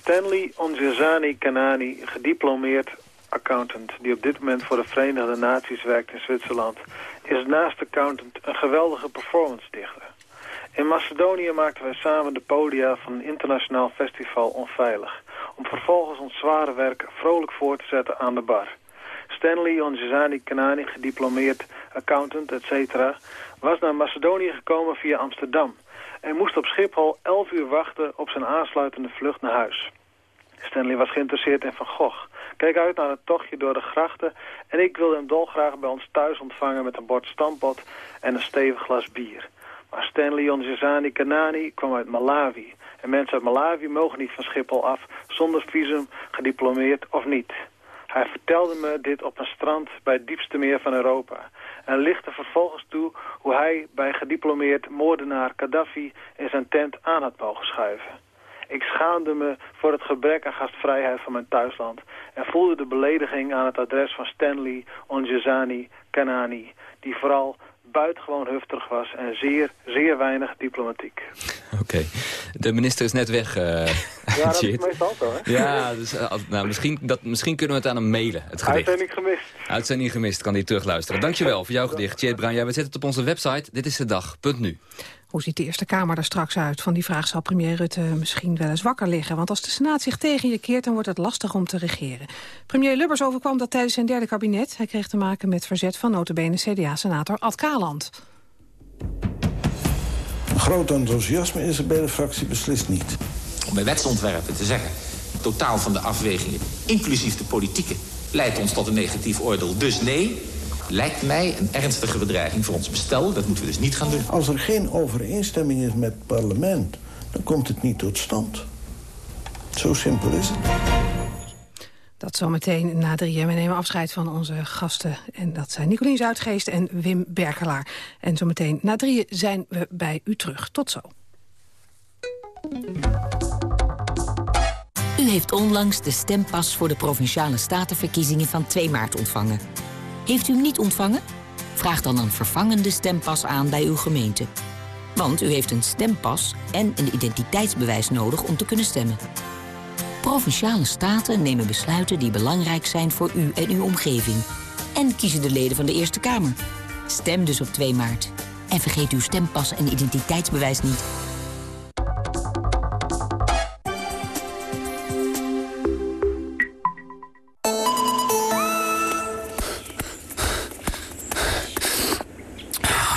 Stanley Onjazani Kanani, gediplomeerd accountant... die op dit moment voor de Verenigde Naties werkt in Zwitserland... is naast accountant een geweldige performance dichter. In Macedonië maakten wij samen de podia van een internationaal festival onveilig... om vervolgens ons zware werk vrolijk voor te zetten aan de bar. Stanley Onjazani Kanani, gediplomeerd accountant, etc. was naar Macedonië gekomen via Amsterdam... en moest op Schiphol 11 uur wachten op zijn aansluitende vlucht naar huis. Stanley was geïnteresseerd in Van Gogh, keek uit naar het tochtje door de grachten... en ik wilde hem dolgraag bij ons thuis ontvangen met een bord stampot en een stevig glas bier. Maar Stanley Onjazani Kanani kwam uit Malawi... en mensen uit Malawi mogen niet van Schiphol af zonder visum, gediplomeerd of niet... Hij vertelde me dit op een strand bij het diepste meer van Europa. En lichtte vervolgens toe hoe hij bij gediplomeerd moordenaar Gaddafi in zijn tent aan had mogen schuiven. Ik schaamde me voor het gebrek aan gastvrijheid van mijn thuisland... en voelde de belediging aan het adres van Stanley Onjazani Kanani... die vooral buitengewoon hufterig was en zeer, zeer weinig diplomatiek. Oké. De minister is net weg, eh Ja, dat is meestal zo, hè? Ja, dus, eh, nou, misschien, dat, misschien kunnen we het aan hem mailen, het gedicht. Uitzending gemist. Uitzending gemist, kan hij terugluisteren. Dankjewel voor jouw gedicht, Tjeerd Bruin. Ja, we zetten het op onze website. Dit is de dag. Punt nu. Hoe ziet de Eerste Kamer er straks uit? Van die vraag zal premier Rutte misschien wel eens wakker liggen. Want als de Senaat zich tegen je keert, dan wordt het lastig om te regeren. Premier Lubbers overkwam dat tijdens zijn derde kabinet. Hij kreeg te maken met verzet van notabene CDA-senator Ad Kaland. Groot enthousiasme is er bij de fractie beslist niet. Om bij wetsontwerpen te zeggen... totaal van de afwegingen, inclusief de politieke... leidt ons tot een negatief oordeel. Dus nee, lijkt mij een ernstige bedreiging voor ons bestel. Dat moeten we dus niet gaan doen. Als er geen overeenstemming is met het parlement... dan komt het niet tot stand. Zo simpel is het. Dat zometeen na drieën. We nemen afscheid van onze gasten. En dat zijn Nicolien Zuidgeest en Wim Berkelaar. En zometeen na drieën zijn we bij u terug. Tot zo. U heeft onlangs de stempas voor de Provinciale Statenverkiezingen van 2 maart ontvangen. Heeft u hem niet ontvangen? Vraag dan een vervangende stempas aan bij uw gemeente. Want u heeft een stempas en een identiteitsbewijs nodig om te kunnen stemmen. Provinciale staten nemen besluiten die belangrijk zijn voor u en uw omgeving. En kiezen de leden van de Eerste Kamer. Stem dus op 2 maart. En vergeet uw stempas en identiteitsbewijs niet.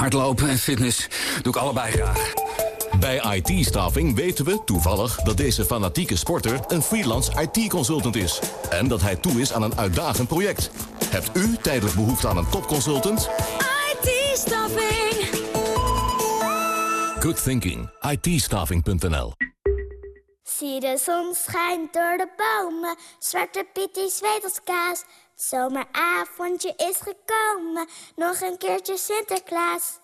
Hardlopen en fitness doe ik allebei graag. Bij IT-staffing weten we toevallig dat deze fanatieke sporter een freelance IT-consultant is. En dat hij toe is aan een uitdagend project. Hebt u tijdelijk behoefte aan een topconsultant? IT-staffing. Good thinking. it Zie de zon schijnt door de bomen. Zwarte Piet die zweet als kaas. Het zomeravondje is gekomen. Nog een keertje Sinterklaas.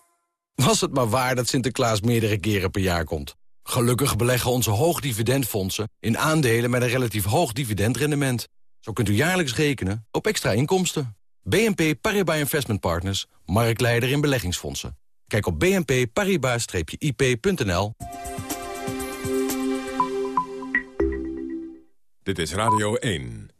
Was het maar waar dat Sinterklaas meerdere keren per jaar komt. Gelukkig beleggen onze hoogdividendfondsen in aandelen met een relatief hoog dividendrendement. Zo kunt u jaarlijks rekenen op extra inkomsten. BNP Paribas Investment Partners, marktleider in beleggingsfondsen. Kijk op bnpparibas-ip.nl. Dit is Radio 1.